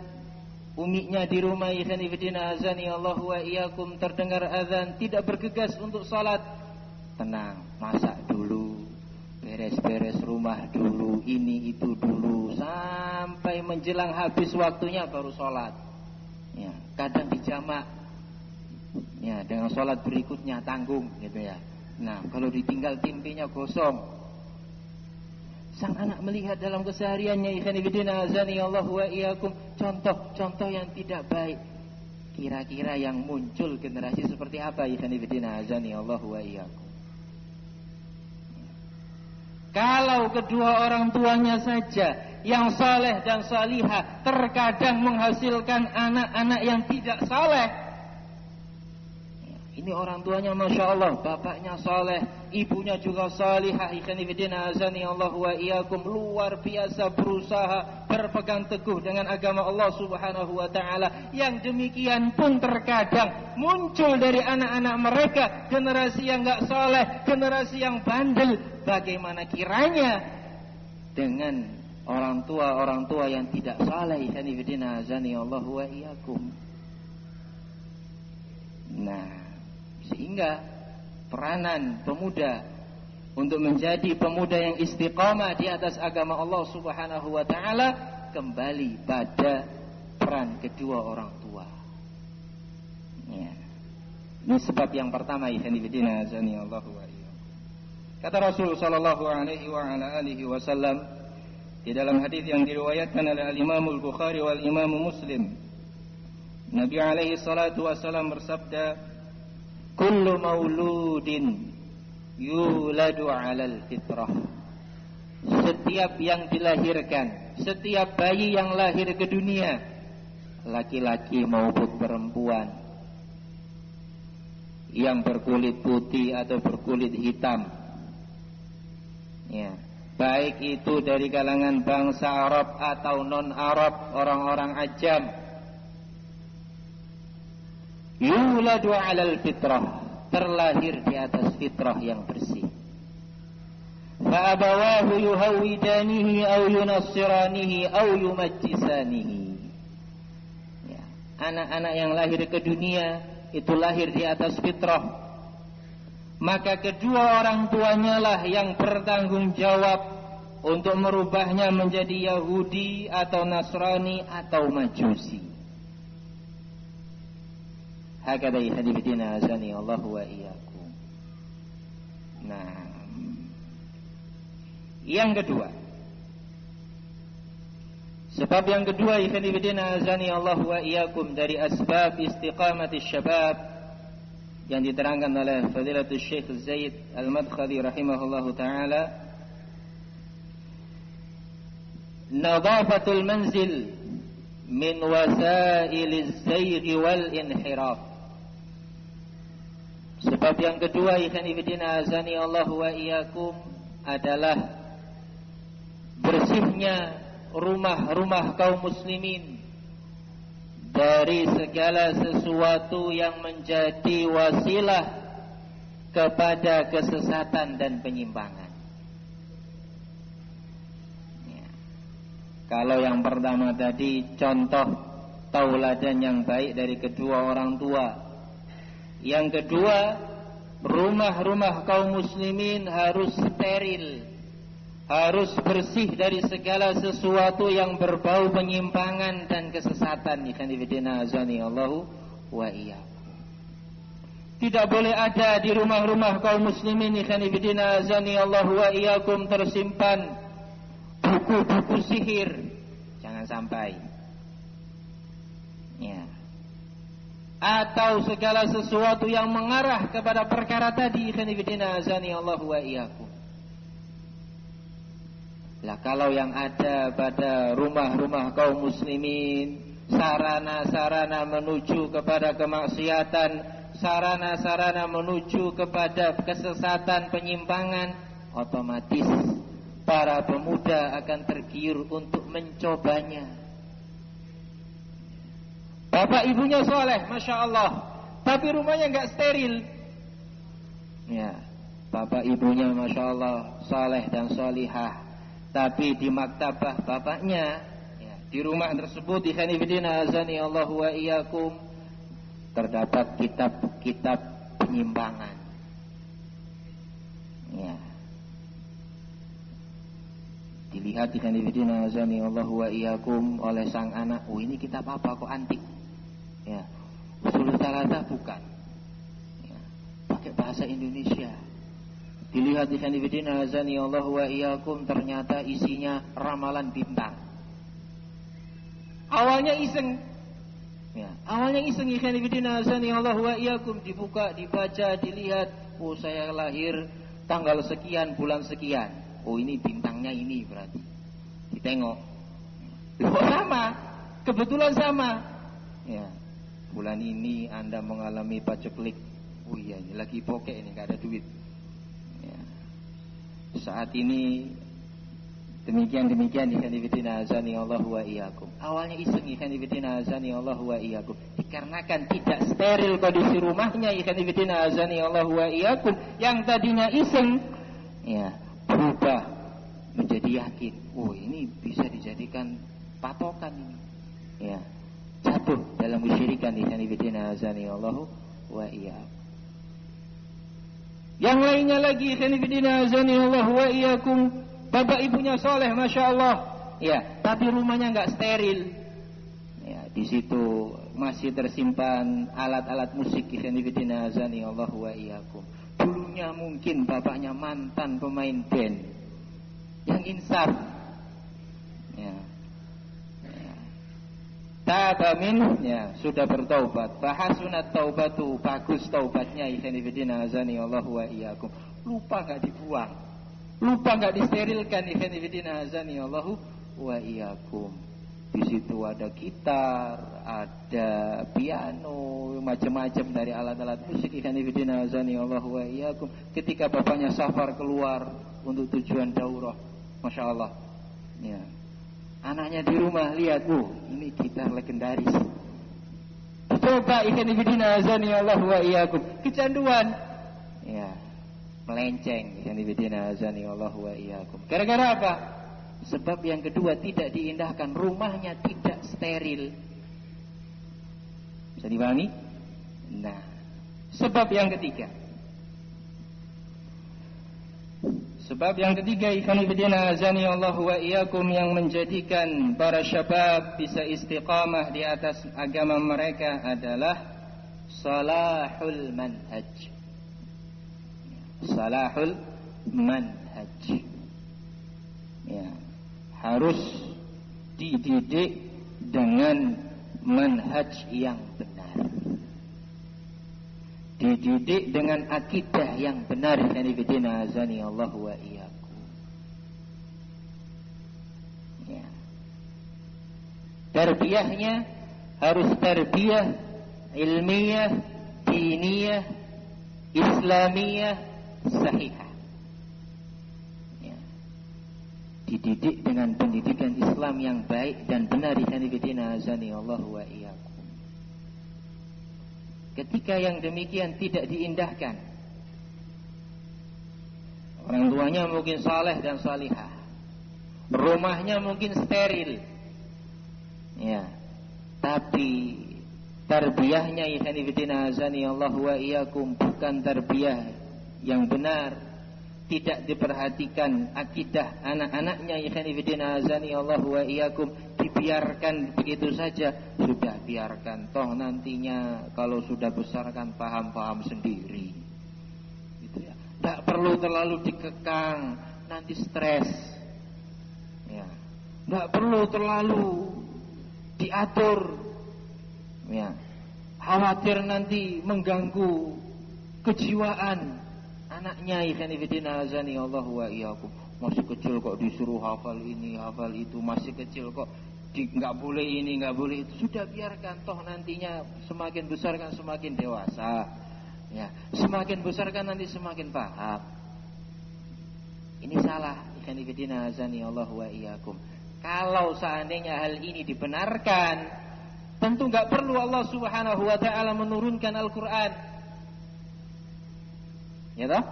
Speaker 1: Umiknya di rumah Ikhwanifidina azani Allah wa iyakum terdengar azan tidak bergegas untuk salat. Tenang, masak dulu. Beres-beres rumah dulu, ini itu dulu sampai menjelang habis waktunya baru salat. Ya, kadang dijamak. Ya, dengan salat berikutnya tanggung gitu ya. Nah, kalau ditinggal timpinya gosong, Sang anak melihat dalam kesehariannya azani Allah wa iyyakum contoh-contoh yang tidak baik. Kira-kira yang muncul generasi seperti apa azani Allah wa iyyakum. Kalau kedua orang tuanya saja yang saleh dan salihah terkadang menghasilkan anak-anak yang tidak saleh, ini orang tuanya Masya Allah. Bapaknya saleh Ibunya juga salihah Ikhwanifidina azani Allah wa iyakum Luar biasa berusaha Berpegang teguh dengan agama Allah subhanahu wa ta'ala. Yang demikian pun terkadang Muncul dari anak-anak mereka. Generasi yang gak saleh Generasi yang bandel. Bagaimana kiranya Dengan orang tua-orang tua yang tidak saleh? Ikhwanifidina azani Allah wa iyakum Nah sehingga peranan pemuda untuk menjadi pemuda yang istiqamah di atas agama Allah Subhanahu wa taala kembali pada peran kedua orang tua. Ya. Ini sebab yang pertama ikhwanifidina azani Allah wa Kata Rasul sallallahu alaihi wa ala alihi wasallam di dalam hadis yang diriwayatkan oleh Al-Imam Al-Bukhari wal Imam Muslim Nabi alaihi salatu wasallam bersabda kullu mauludin yuladu alal fitrah. Setiap yang dilahirkan setiap bayi yang lahir ke dunia laki-laki maupun perempuan yang berkulit putih atau berkulit hitam ya baik itu dari kalangan bangsa Arab atau non Arab orang-orang ajam yuladu alal fitrah. Terlahir di atas fitrah yang bersih. Fa'abawahu yuhawidanihi au yunassiranihi au yumajjisanihi. Ya. Anak-anak yang lahir ke dunia itu lahir di atas fitrah. Maka kedua orang tuanya lah yang bertanggung jawab untuk merubahnya menjadi Yahudi atau Nasrani atau Majusi. Hakada hadibidina azani Allah wa iyyakum. Nah, yang kedua. Sebab yang kedua hadibidina azani Allah wa iyyakum dari asbab istiqamati syabab yang diterangkan oleh Fadilatul Syekh Zaid Al-Madkhali rahimahullahu taala nadafatul manzil min wasailiz zayghi wal inhiraf sebab yang kedua ikhwan fillah azani Allah wa iyyakum adalah bersihnya rumah-rumah kaum muslimin dari segala sesuatu yang menjadi wasilah kepada kesesatan dan penyimpangan Kalau yang pertama tadi contoh tauladan yang baik dari kedua orang tua. Yang kedua, rumah-rumah kaum muslimin harus steril. Harus bersih dari segala sesuatu yang berbau penyimpangan dan kesesatan. Allahu wa. Tidak boleh ada di rumah-rumah kaum muslimin Allahu wa tersimpan buku-buku sihir jangan sampai ya atau segala sesuatu yang mengarah kepada perkara tadi khanifidina azani Allah wa iyyakum lah kalau yang ada pada rumah-rumah kaum muslimin sarana-sarana menuju kepada kemaksiatan sarana-sarana menuju kepada kesesatan penyimpangan otomatis para pemuda akan tergiur untuk mencobanya. Bapak ibunya soleh, masya Allah, tapi rumahnya nggak steril. Ya, bapak ibunya masya Allah soleh dan solihah, tapi di maktabah bapaknya, ya, di rumah tersebut di Hanifidina azani Allah wa iyyakum terdapat kitab-kitab penyimpangan. Ya, dilihat ikan ibidina azani Allah wa iyyakum oleh sang anak. Oh ini kitab apa? Kok antik ya usul salasa bukan ya. pakai bahasa Indonesia dilihat ikan ibidina azani Allah wa iyyakum ternyata isinya ramalan bintang awalnya iseng ya awalnya iseng ikan ibidina azani Allah wa iyyakum dibuka dibaca dilihat oh saya lahir tanggal sekian bulan sekian Oh ini bintangnya ini berarti. Ditengok. Loh sama. Kebetulan sama. Ya. Bulan ini Anda mengalami paceklik. Oh iya lagi pokek ini gak ada duit. Ya. Saat ini demikian demikian ikan ibtina azani Allah wa iyyakum. Awalnya iseng ikan ibtina azani Allah wa iyyakum. Dikarenakan tidak steril kondisi rumahnya ikan ibtina azani Allah wa iyyakum yang tadinya iseng ya berubah menjadi yakin. Oh ini bisa dijadikan patokan ini. Ya, jatuh dalam musyrikan di sana azani Allahu wa iya. Yang lainnya lagi sanibidina azani Allah wa iyyakum. Bapak ibunya soleh, masya Allah. Ya, tapi rumahnya nggak steril. Ya, di situ masih tersimpan alat-alat musik sanibidina azani Allah wa iyyakum. Dulunya mungkin bapaknya mantan pemain band yang insaf. Ya. ya. Tabamin ya sudah bertaubat. Bahasunat taubatu bagus taubatnya ikhwan fillah azani Allah wa iyyakum. Lupa enggak dibuang. Lupa enggak disterilkan ikhwan fillah azani Allah wa iyyakum. Di situ ada gitar, ada piano, macam-macam dari alat-alat musik ikhwan fillah azani Allah wa iyyakum. Ketika bapaknya safar keluar untuk tujuan daurah, Masya Allah. Ya. Anaknya di rumah lihat, oh ini gitar legendaris. Coba ikan ibidina azani Allah wa iyyakum. Kecanduan. Ya. melenceng yang dibidina azani Allah wa iyyakum. Gara-gara apa? Sebab yang kedua tidak diindahkan, rumahnya tidak steril. Bisa dipahami? Nah, sebab yang ketiga. Sebab yang ketiga ikhwan fillah azani Allah wa iyyakum yang menjadikan para syabab bisa istiqamah di atas agama mereka adalah salahul manhaj. Salahul manhaj. Ya, harus dididik dengan manhaj yang benar. Dididik dengan akidah yang benar yang dibidina azani Allah wa iyyakum. Ya. Tarbiyahnya harus tarbiyah ilmiah, diniyah, islamiyah, sahihah. Ya. Dididik dengan pendidikan Islam yang baik dan benar di sana azani Allah wa iyyakum. Ketika yang demikian tidak diindahkan, orang tuanya mungkin saleh dan salihah, rumahnya mungkin steril, ya, tapi tarbiyahnya bidina azani Allah wa iyyakum bukan tarbiyah yang benar tidak diperhatikan akidah anak-anaknya ihani bidina azani Allah wa iyyakum dibiarkan begitu saja sudah biarkan toh nantinya kalau sudah besar kan paham-paham sendiri. Gitu ya. Tidak perlu terlalu dikekang nanti stres. Ya. Tidak perlu terlalu diatur. Ya. Khawatir nanti mengganggu kejiwaan anaknya ikan ibidina azani Allah wa iyyakum. Masih kecil kok disuruh hafal ini hafal itu. Masih kecil kok nggak boleh ini nggak boleh itu. Sudah biarkan toh nantinya semakin besar kan semakin dewasa. Ya semakin besar kan nanti semakin paham. Ini salah ikan ibidina azani Allah wa iyyakum. Kalau seandainya hal ini dibenarkan Tentu nggak perlu Allah Subhanahu wa taala menurunkan Al-Qur'an. Ya toh?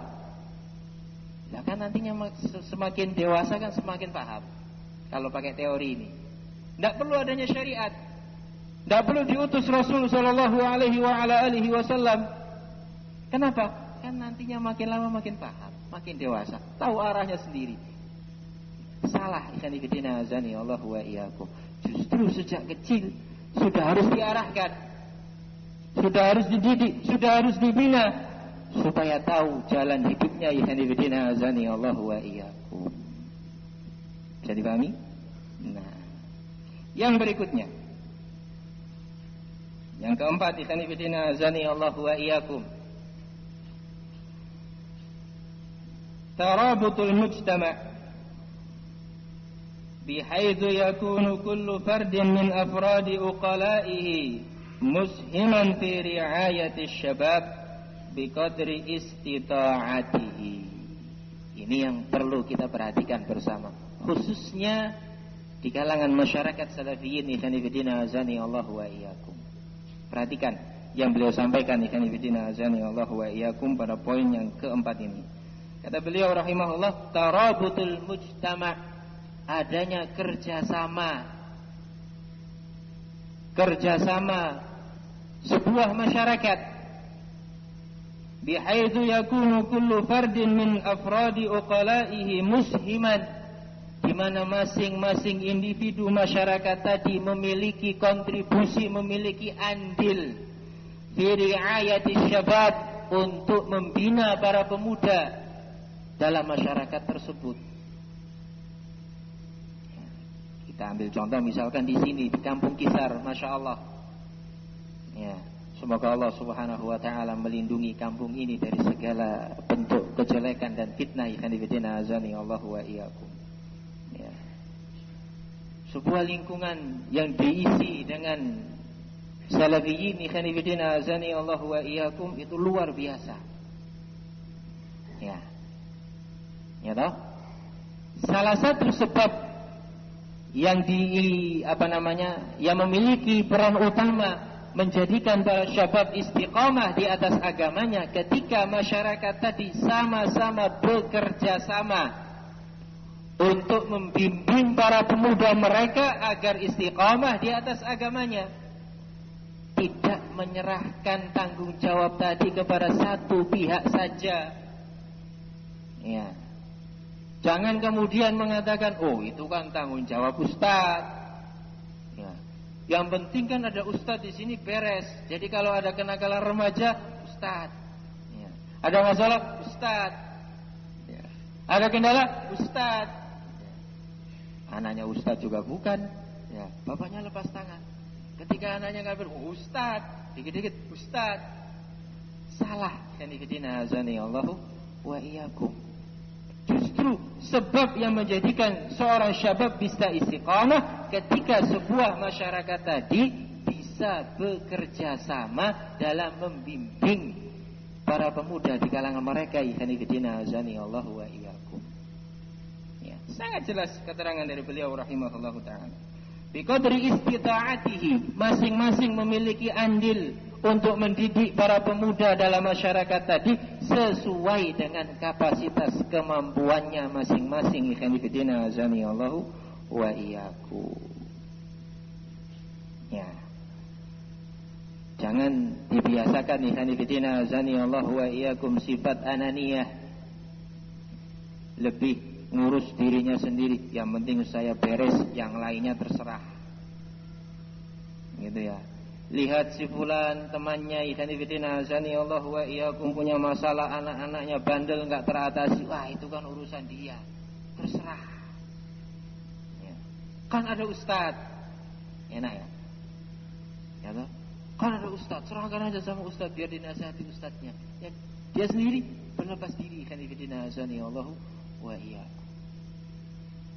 Speaker 1: Ya kan nantinya semakin dewasa kan semakin paham. Kalau pakai teori ini. Tidak perlu adanya syariat. Tidak perlu diutus Rasul Shallallahu Alaihi Wasallam. Kenapa? Kan nantinya makin lama makin paham, makin dewasa, tahu arahnya sendiri. Salah ikan ibidina azani Allah wa iyyakum. Justru sejak kecil sudah harus diarahkan, sudah harus dididik, sudah harus dibina supaya tahu jalan hidupnya ikhwanifidina azani Allah wa iyyakum. Bisa dipahami? Nah, yang berikutnya. Yang keempat ikhwanifidina azani Allah wa iyyakum. Tarabutul mujtama' بحيث يكون كل فرد من أفراد أقلائه مسهما في رعاية الشباب biqadri istita'atihi. Ini yang perlu kita perhatikan bersama. Khususnya di kalangan masyarakat salafiyin ikhwanifidin azani Allah wa iyyakum. Perhatikan yang beliau sampaikan ikhwanifidin azani Allah wa iyyakum pada poin yang keempat ini. Kata beliau rahimahullah tarabutul mujtama' adanya kerjasama kerjasama sebuah masyarakat bihaitsu yakunu kullu fardin min afradi uqalaihi mushiman di mana masing-masing individu masyarakat tadi memiliki kontribusi memiliki andil fi riayati syabab untuk membina para pemuda dalam masyarakat tersebut kita ambil contoh misalkan di sini di kampung Kisar, masya Allah. Ya, semoga Allah Subhanahu Wa Taala melindungi kampung ini dari segala bentuk kejelekan dan fitnah. Ikhwan fillah azani Allah wa iyyakum. Ya. Sebuah lingkungan yang diisi dengan salafiyin ikhwan fillah azani Allah wa iyyakum itu luar biasa. Ya. Ya toh? Salah satu sebab yang di apa namanya yang memiliki peran utama menjadikan para syabab istiqomah di atas agamanya ketika masyarakat tadi sama-sama bekerja sama untuk membimbing para pemuda mereka agar istiqomah di atas agamanya. Tidak menyerahkan tanggung jawab tadi kepada satu pihak saja. Ya. Jangan kemudian mengatakan oh itu kan tanggung jawab ustadz yang penting kan ada ustadz di sini beres. Jadi kalau ada kenakalan remaja, ustadz. Ya. Ada masalah, ustadz. Ya. Ada kendala, ustadz. Ya. Anaknya ustadz juga bukan. Ya. Bapaknya lepas tangan. Ketika anaknya kafir, oh, ustadz. Dikit-dikit, ustadz. Salah. Yang diketina azani Allahu wa iyyakum. Justru sebab yang menjadikan seorang syabab bisa istiqamah ketika sebuah masyarakat tadi bisa bekerja sama dalam membimbing para pemuda di kalangan mereka ikhani fidina azani Allah wa iyyakum. Ya, sangat jelas keterangan dari beliau rahimahullahu taala. Biqadri istita'atihi, masing-masing memiliki andil untuk mendidik para pemuda dalam masyarakat tadi sesuai dengan kapasitas kemampuannya masing-masing ikhwan fillah Allahu wa iyyaku. Ya. Jangan dibiasakan ikhwan fillah Allahu wa iyyakum sifat ananiyah. Lebih ngurus dirinya sendiri, yang penting saya beres, yang lainnya terserah. Gitu ya lihat si fulan temannya ikan ibidina azani Allah wa iyyakum punya masalah anak-anaknya bandel nggak teratasi. Wah itu kan urusan dia. Terserah. Ya. kan ada ustad. Enak ya? Ya toh? Kan ada ustad serahkan aja sama ustad biar dinasihati ustadnya. Ya, dia sendiri berlepas diri ikan ibidina azani Allah wa iyyakum.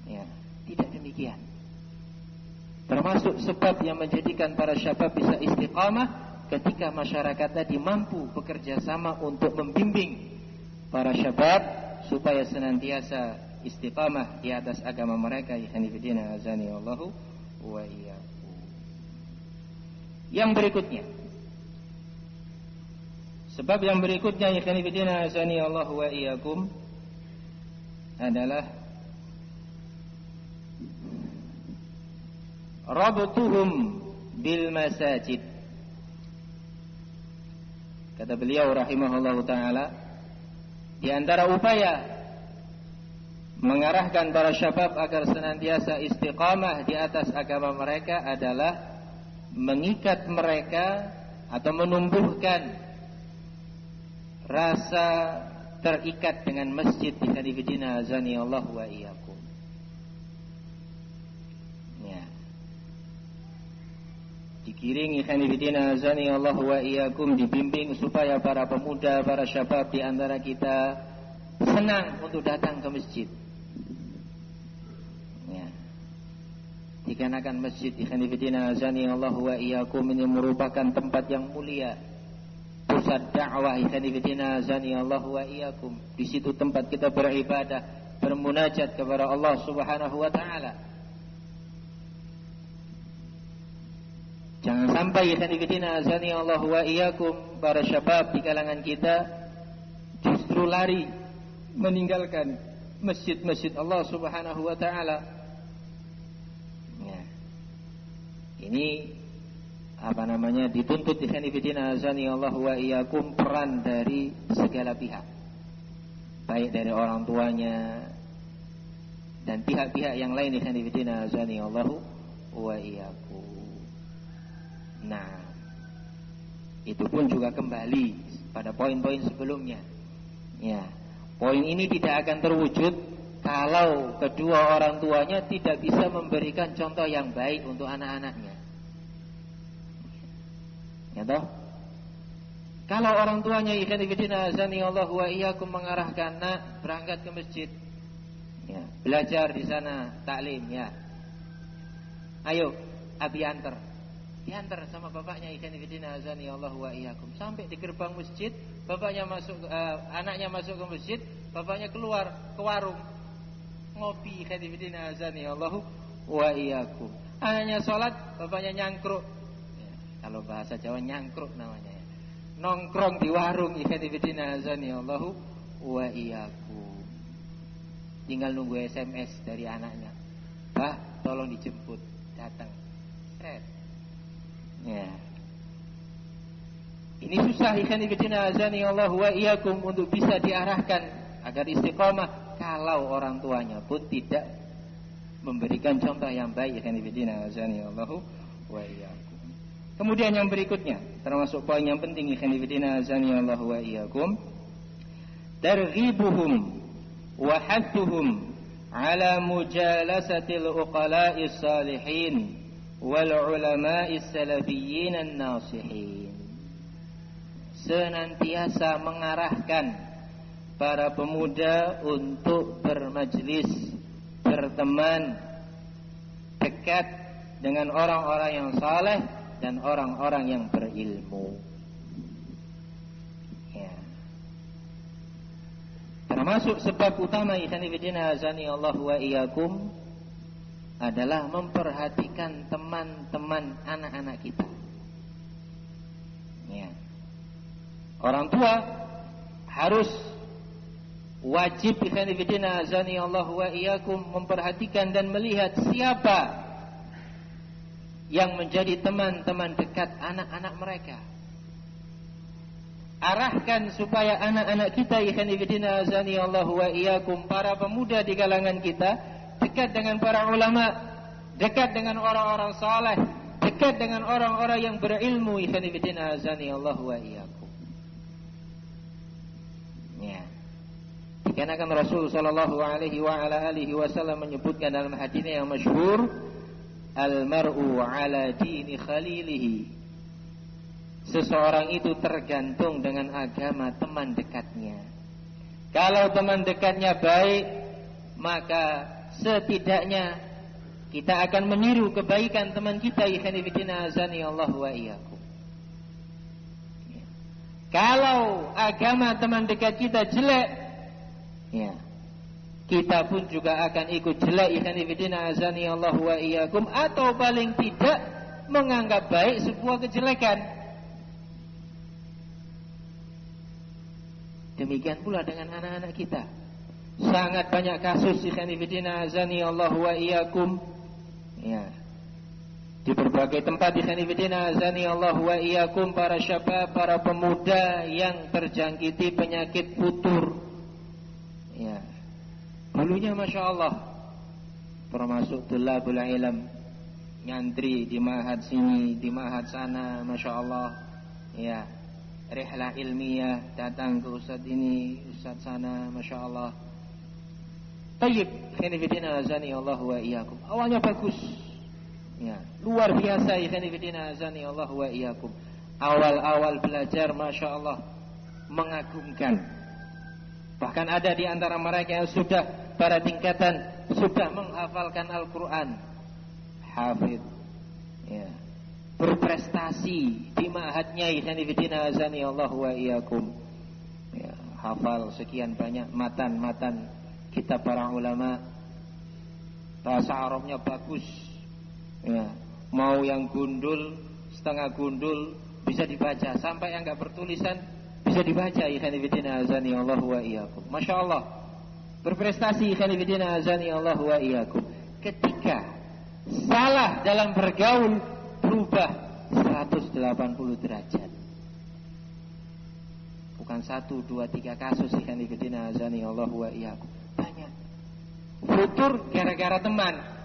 Speaker 1: Ya tidak demikian Termasuk sebab yang menjadikan para syabab bisa istiqamah ketika masyarakat tadi mampu bekerja sama untuk membimbing para syabab supaya senantiasa istiqamah di atas agama mereka ikhwanifidina azani wa iyyakum. Yang berikutnya Sebab yang berikutnya ikhwanifidina azani Allahu wa iyyakum adalah rabtuhum bil masajid. Kata beliau rahimahullahu taala di antara upaya mengarahkan para syabab agar senantiasa istiqamah di atas agama mereka adalah mengikat mereka atau menumbuhkan rasa terikat dengan masjid di Kanifidina azani Allah wa iyyakum dikiringi khanifidina azani Allah wa iyyakum dibimbing supaya para pemuda, para syabab di antara kita senang untuk datang ke masjid. Ya. Dikarenakan masjid khanifidina azani Allah wa iyyakum ini merupakan tempat yang mulia. Pusat dakwah khanifidina azani Allah wa iyyakum. Di situ tempat kita beribadah, bermunajat kepada Allah Subhanahu wa taala. Jangan sampai ikhwan azani Allah wa iyyakum para syabab di kalangan kita justru lari meninggalkan masjid-masjid Allah Subhanahu wa taala. Ya. Ini apa namanya dituntut ikhwan azani Allah wa iyyakum peran dari segala pihak. Baik dari orang tuanya dan pihak-pihak yang lain ikhwan azani Allah wa iyyakum. Nah, itu pun juga kembali pada poin-poin sebelumnya. Ya, poin ini tidak akan terwujud kalau kedua orang tuanya tidak bisa memberikan contoh yang baik untuk anak-anaknya. Ya toh? Kalau orang tuanya ikhwan fillah azani Allah wa iyyakum mengarahkan anak berangkat ke masjid. Ya, belajar di sana taklim ya. Ayo, abi antar diantar sama bapaknya fillah azani Allah wa iyyakum sampai di gerbang masjid bapaknya masuk uh, anaknya masuk ke masjid bapaknya keluar ke warung ngopi fillah azani Allah wa iyyakum anaknya sholat bapaknya nyangkruk ya. Kalau bahasa Jawa nyangkruk namanya ya. Nongkrong di warung ibidina azani Allahu wa iyyakum. Tinggal nunggu SMS dari anaknya. Bah, tolong dijemput, datang. Ya. Ini susah ikan ibidina azani Allah wa iyyakum untuk bisa diarahkan agar istiqomah kalau orang tuanya pun tidak memberikan contoh yang baik ikan ibidina azani Allah wa iyyakum. Kemudian yang berikutnya termasuk poin yang penting ikan ibidina azani Allah wa iyyakum targhibuhum wa hathuhum ala mujalasatil uqala'is salihin wal ulama'is salafiyyin an-nasihin senantiasa mengarahkan para pemuda untuk bermajlis, berteman dekat dengan orang-orang yang saleh dan orang-orang yang berilmu. Ya. Termasuk sebab utama ikhwan Allah wa iyyakum adalah memperhatikan teman-teman anak-anak kita. Ya. Orang tua harus wajib ikhwanifidina azani Allah wa iyyakum memperhatikan dan melihat siapa yang menjadi teman-teman dekat anak-anak mereka. Arahkan supaya anak-anak kita ikhwanifidina azani Allah wa iyyakum para pemuda di kalangan kita dekat dengan para ulama, dekat dengan orang-orang saleh, dekat dengan orang-orang yang berilmu ikhwanifidina azani Allah wa iyyakum. Ya. Dikarenakan Rasul sallallahu alaihi wa ala alihi wasallam menyebutkan dalam hadisnya yang masyhur, "Al-mar'u ala dini khalilihi." Seseorang itu tergantung dengan agama teman dekatnya. Kalau teman dekatnya baik, maka setidaknya kita akan meniru kebaikan teman kita ikhwan fillah azani Allah wa iyyakum. Kalau agama teman dekat kita jelek, ya, kita pun juga akan ikut jelek ikhwan fillah azani Allah wa iyyakum atau paling tidak menganggap baik sebuah kejelekan. Demikian pula dengan anak-anak kita. Sangat banyak kasus ikhwan fillah azani Allah wa iyyakum. Ya, di berbagai tempat di sanifidina azani Allah wa iyyakum para syabab, para pemuda yang terjangkiti penyakit putur. Ya. Dulunya Masya Allah termasuk tulabul ilm nyantri di mahat sini, di mahat sana, Masya Allah. Ya. Rihlah ilmiah datang ke ustaz ini, ustaz sana, Masya Allah. Tayyib, khanifidina azani Allah wa iyyakum. Awalnya bagus, Ya, luar biasa fillah azani Allah wa iyyakum. Awal-awal belajar Masya Allah mengagumkan. Bahkan ada di antara mereka yang sudah pada tingkatan sudah menghafalkan Al-Quran. Hafid. Ya. Berprestasi di mahatnya ikhwan fillah azani Allah wa iyyakum. Ya, hafal sekian banyak matan-matan kitab para ulama. Bahasa Arabnya bagus, Ya, mau yang gundul, setengah gundul bisa dibaca sampai yang enggak bertulisan bisa dibaca fillah azani Allah wa iyyakum. Masya Allah. Berprestasi fillah azani Allah wa iyyakum. Ketika salah dalam bergaul berubah 180 derajat. Bukan satu, dua, tiga kasus ikhwan azani Allah wa iyyakum. Futur gara-gara teman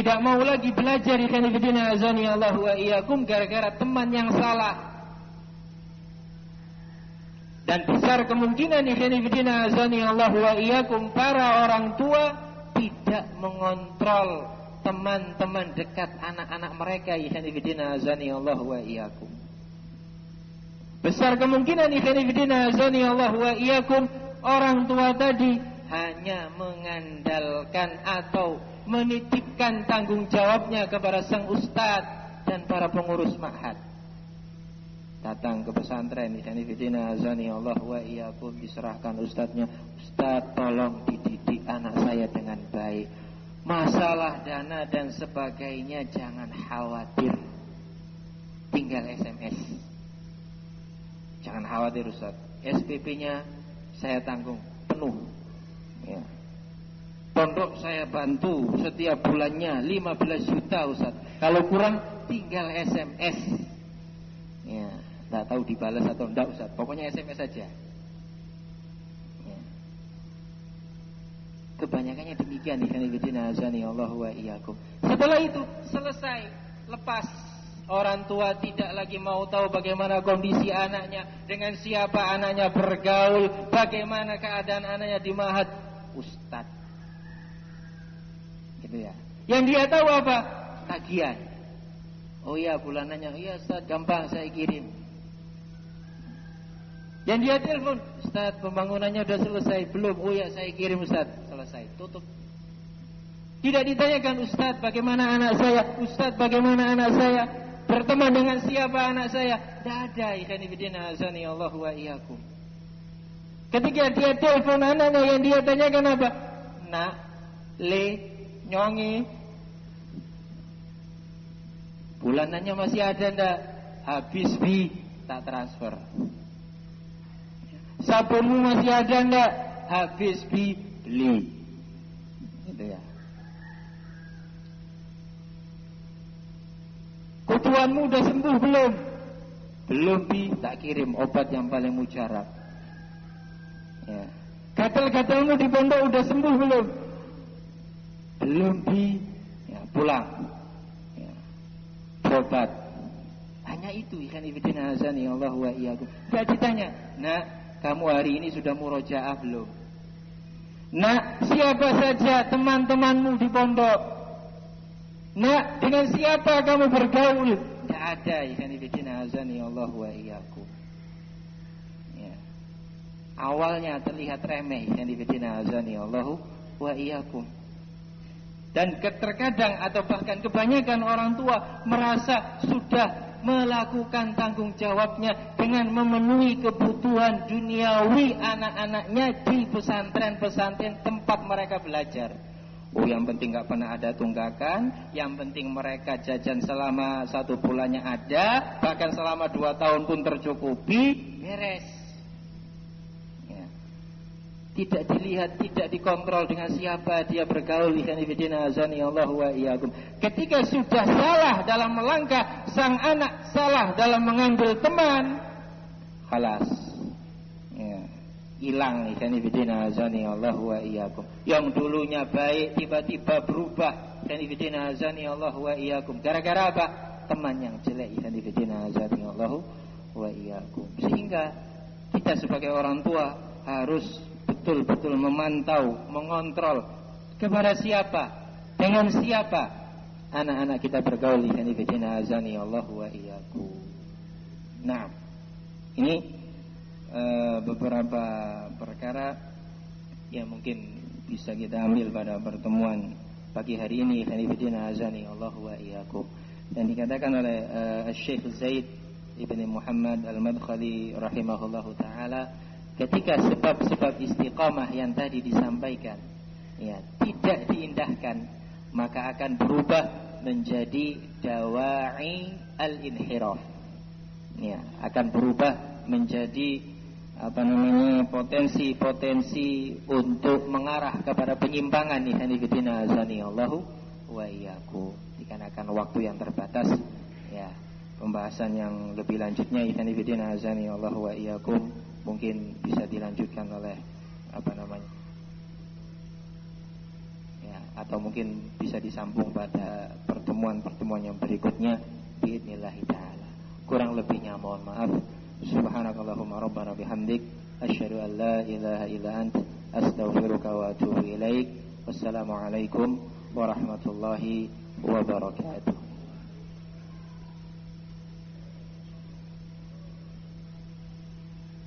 Speaker 1: tidak mau lagi belajar ikhwan fillah azani Allah wa iyyakum gara-gara teman yang salah. Dan besar kemungkinan ikhwan fillah azani Allah wa iyyakum para orang tua tidak mengontrol teman-teman dekat anak-anak mereka ikhwan fillah azani Allah wa iyyakum. Besar kemungkinan ikhwan Allah wa iyyakum orang tua tadi hanya mengandalkan atau menitipkan tanggung jawabnya kepada sang ustadz dan para pengurus ma'had. Datang ke pesantren ini fitina azani Allah wa iyyakum diserahkan ustadznya. Ustadz tolong dididik anak saya dengan baik. Masalah dana dan sebagainya jangan khawatir. tinggal SMS. Jangan khawatir Ustaz. SPP-nya saya tanggung penuh. Ya. Pondok saya bantu setiap bulannya 15 juta Ustaz. Kalau kurang tinggal SMS. Ya, enggak tahu dibalas atau enggak Ustaz. Pokoknya SMS saja. Ya. Kebanyakannya demikian Allah wa. Setelah itu selesai, lepas Orang tua tidak lagi mau tahu bagaimana kondisi anaknya, dengan siapa anaknya bergaul, bagaimana keadaan anaknya di mahat. Ustad. Gitu ya. Yang dia tahu apa? Tagihan. Oh iya bulanannya, iya Ustaz gampang saya kirim. Yang dia telepon, Ustaz pembangunannya sudah selesai belum? Oh iya saya kirim Ustaz, selesai, tutup. Tidak ditanyakan Ustaz bagaimana anak saya, Ustaz bagaimana anak saya, Berteman dengan siapa anak saya? Tidak ada. Ikhwan ibidina azani Allah wa iyakum. Ketika dia telepon anaknya yang dia tanyakan apa? Nak, le, nyongi. Bulanannya masih ada ndak? Habis bi, tak transfer. Sabunmu masih ada ndak? Habis bi, beli. Itu ya. Kutuanmu udah sembuh belum? Belum bi, tak kirim obat yang paling mujarab. Ya. Gatal-gatalmu di pondok udah sembuh belum? Belum bi, ya, pulang. Ya. Berobat. Hanya itu ikan ibidin azani Allah wa iyyakum. Gak ditanya, "Nak, kamu hari ini sudah murojaah belum?" Nak, siapa saja teman-temanmu di pondok Nak, dengan siapa kamu bergaul? Tidak ada ikan ibidina azani Allah wa iyyakum. Ya. Awalnya terlihat remeh ikan ibidina azani Allah wa iyyakum. Dan terkadang atau bahkan kebanyakan orang tua merasa sudah melakukan tanggung jawabnya dengan memenuhi kebutuhan duniawi anak-anaknya di pesantren-pesantren tempat mereka belajar. Oh yang penting nggak pernah ada tunggakan Yang penting mereka jajan selama satu bulannya ada Bahkan selama dua tahun pun tercukupi Beres. Tidak dilihat, tidak dikontrol dengan siapa dia bergaul Allah wa Ketika sudah salah dalam melangkah Sang anak salah dalam mengambil teman Halas. Hilang ikan ibidina azani Allah wa iyyakum. Yang dulunya baik tiba-tiba berubah azani Allah wa iyyakum. Gara-gara apa? Teman yang jelek azani Allah wa iyyakum. Sehingga kita sebagai orang tua harus betul-betul memantau mengontrol kepada siapa dengan siapa anak-anak kita bergaul ikan ibidina azani Allah wa iyyakum. Nah ini Eh, beberapa perkara yang mungkin bisa kita ambil pada pertemuan pagi hari ini Khalifidina azani Allah wa iyyakum. Dan dikatakan oleh uh, Syekh Zaid Ibni Muhammad Al-Madkhali rahimahullahu taala ketika sebab-sebab istiqamah yang tadi disampaikan ya tidak diindahkan maka akan berubah menjadi dawai al-inhiraf. Ya akan berubah menjadi apa namanya potensi-potensi untuk mengarah kepada penyimpangan. Nih hanifidina azani Allahu wa iyyaku. Dikarenakan waktu yang terbatas ya pembahasan yang lebih lanjutnya. Hanifidina azani Allahu wa iyyakum mungkin bisa dilanjutkan oleh apa namanya ya atau mungkin bisa disambung pada pertemuan-pertemuan yang berikutnya bismillah taala kurang lebihnya mohon maaf Subhanakallahumma rabbana bihamdik asyhadu an la ilaha illa ant astaghfiruka wa atubu ilaik. Wassalamualaikum warahmatullahi wabarakatuh.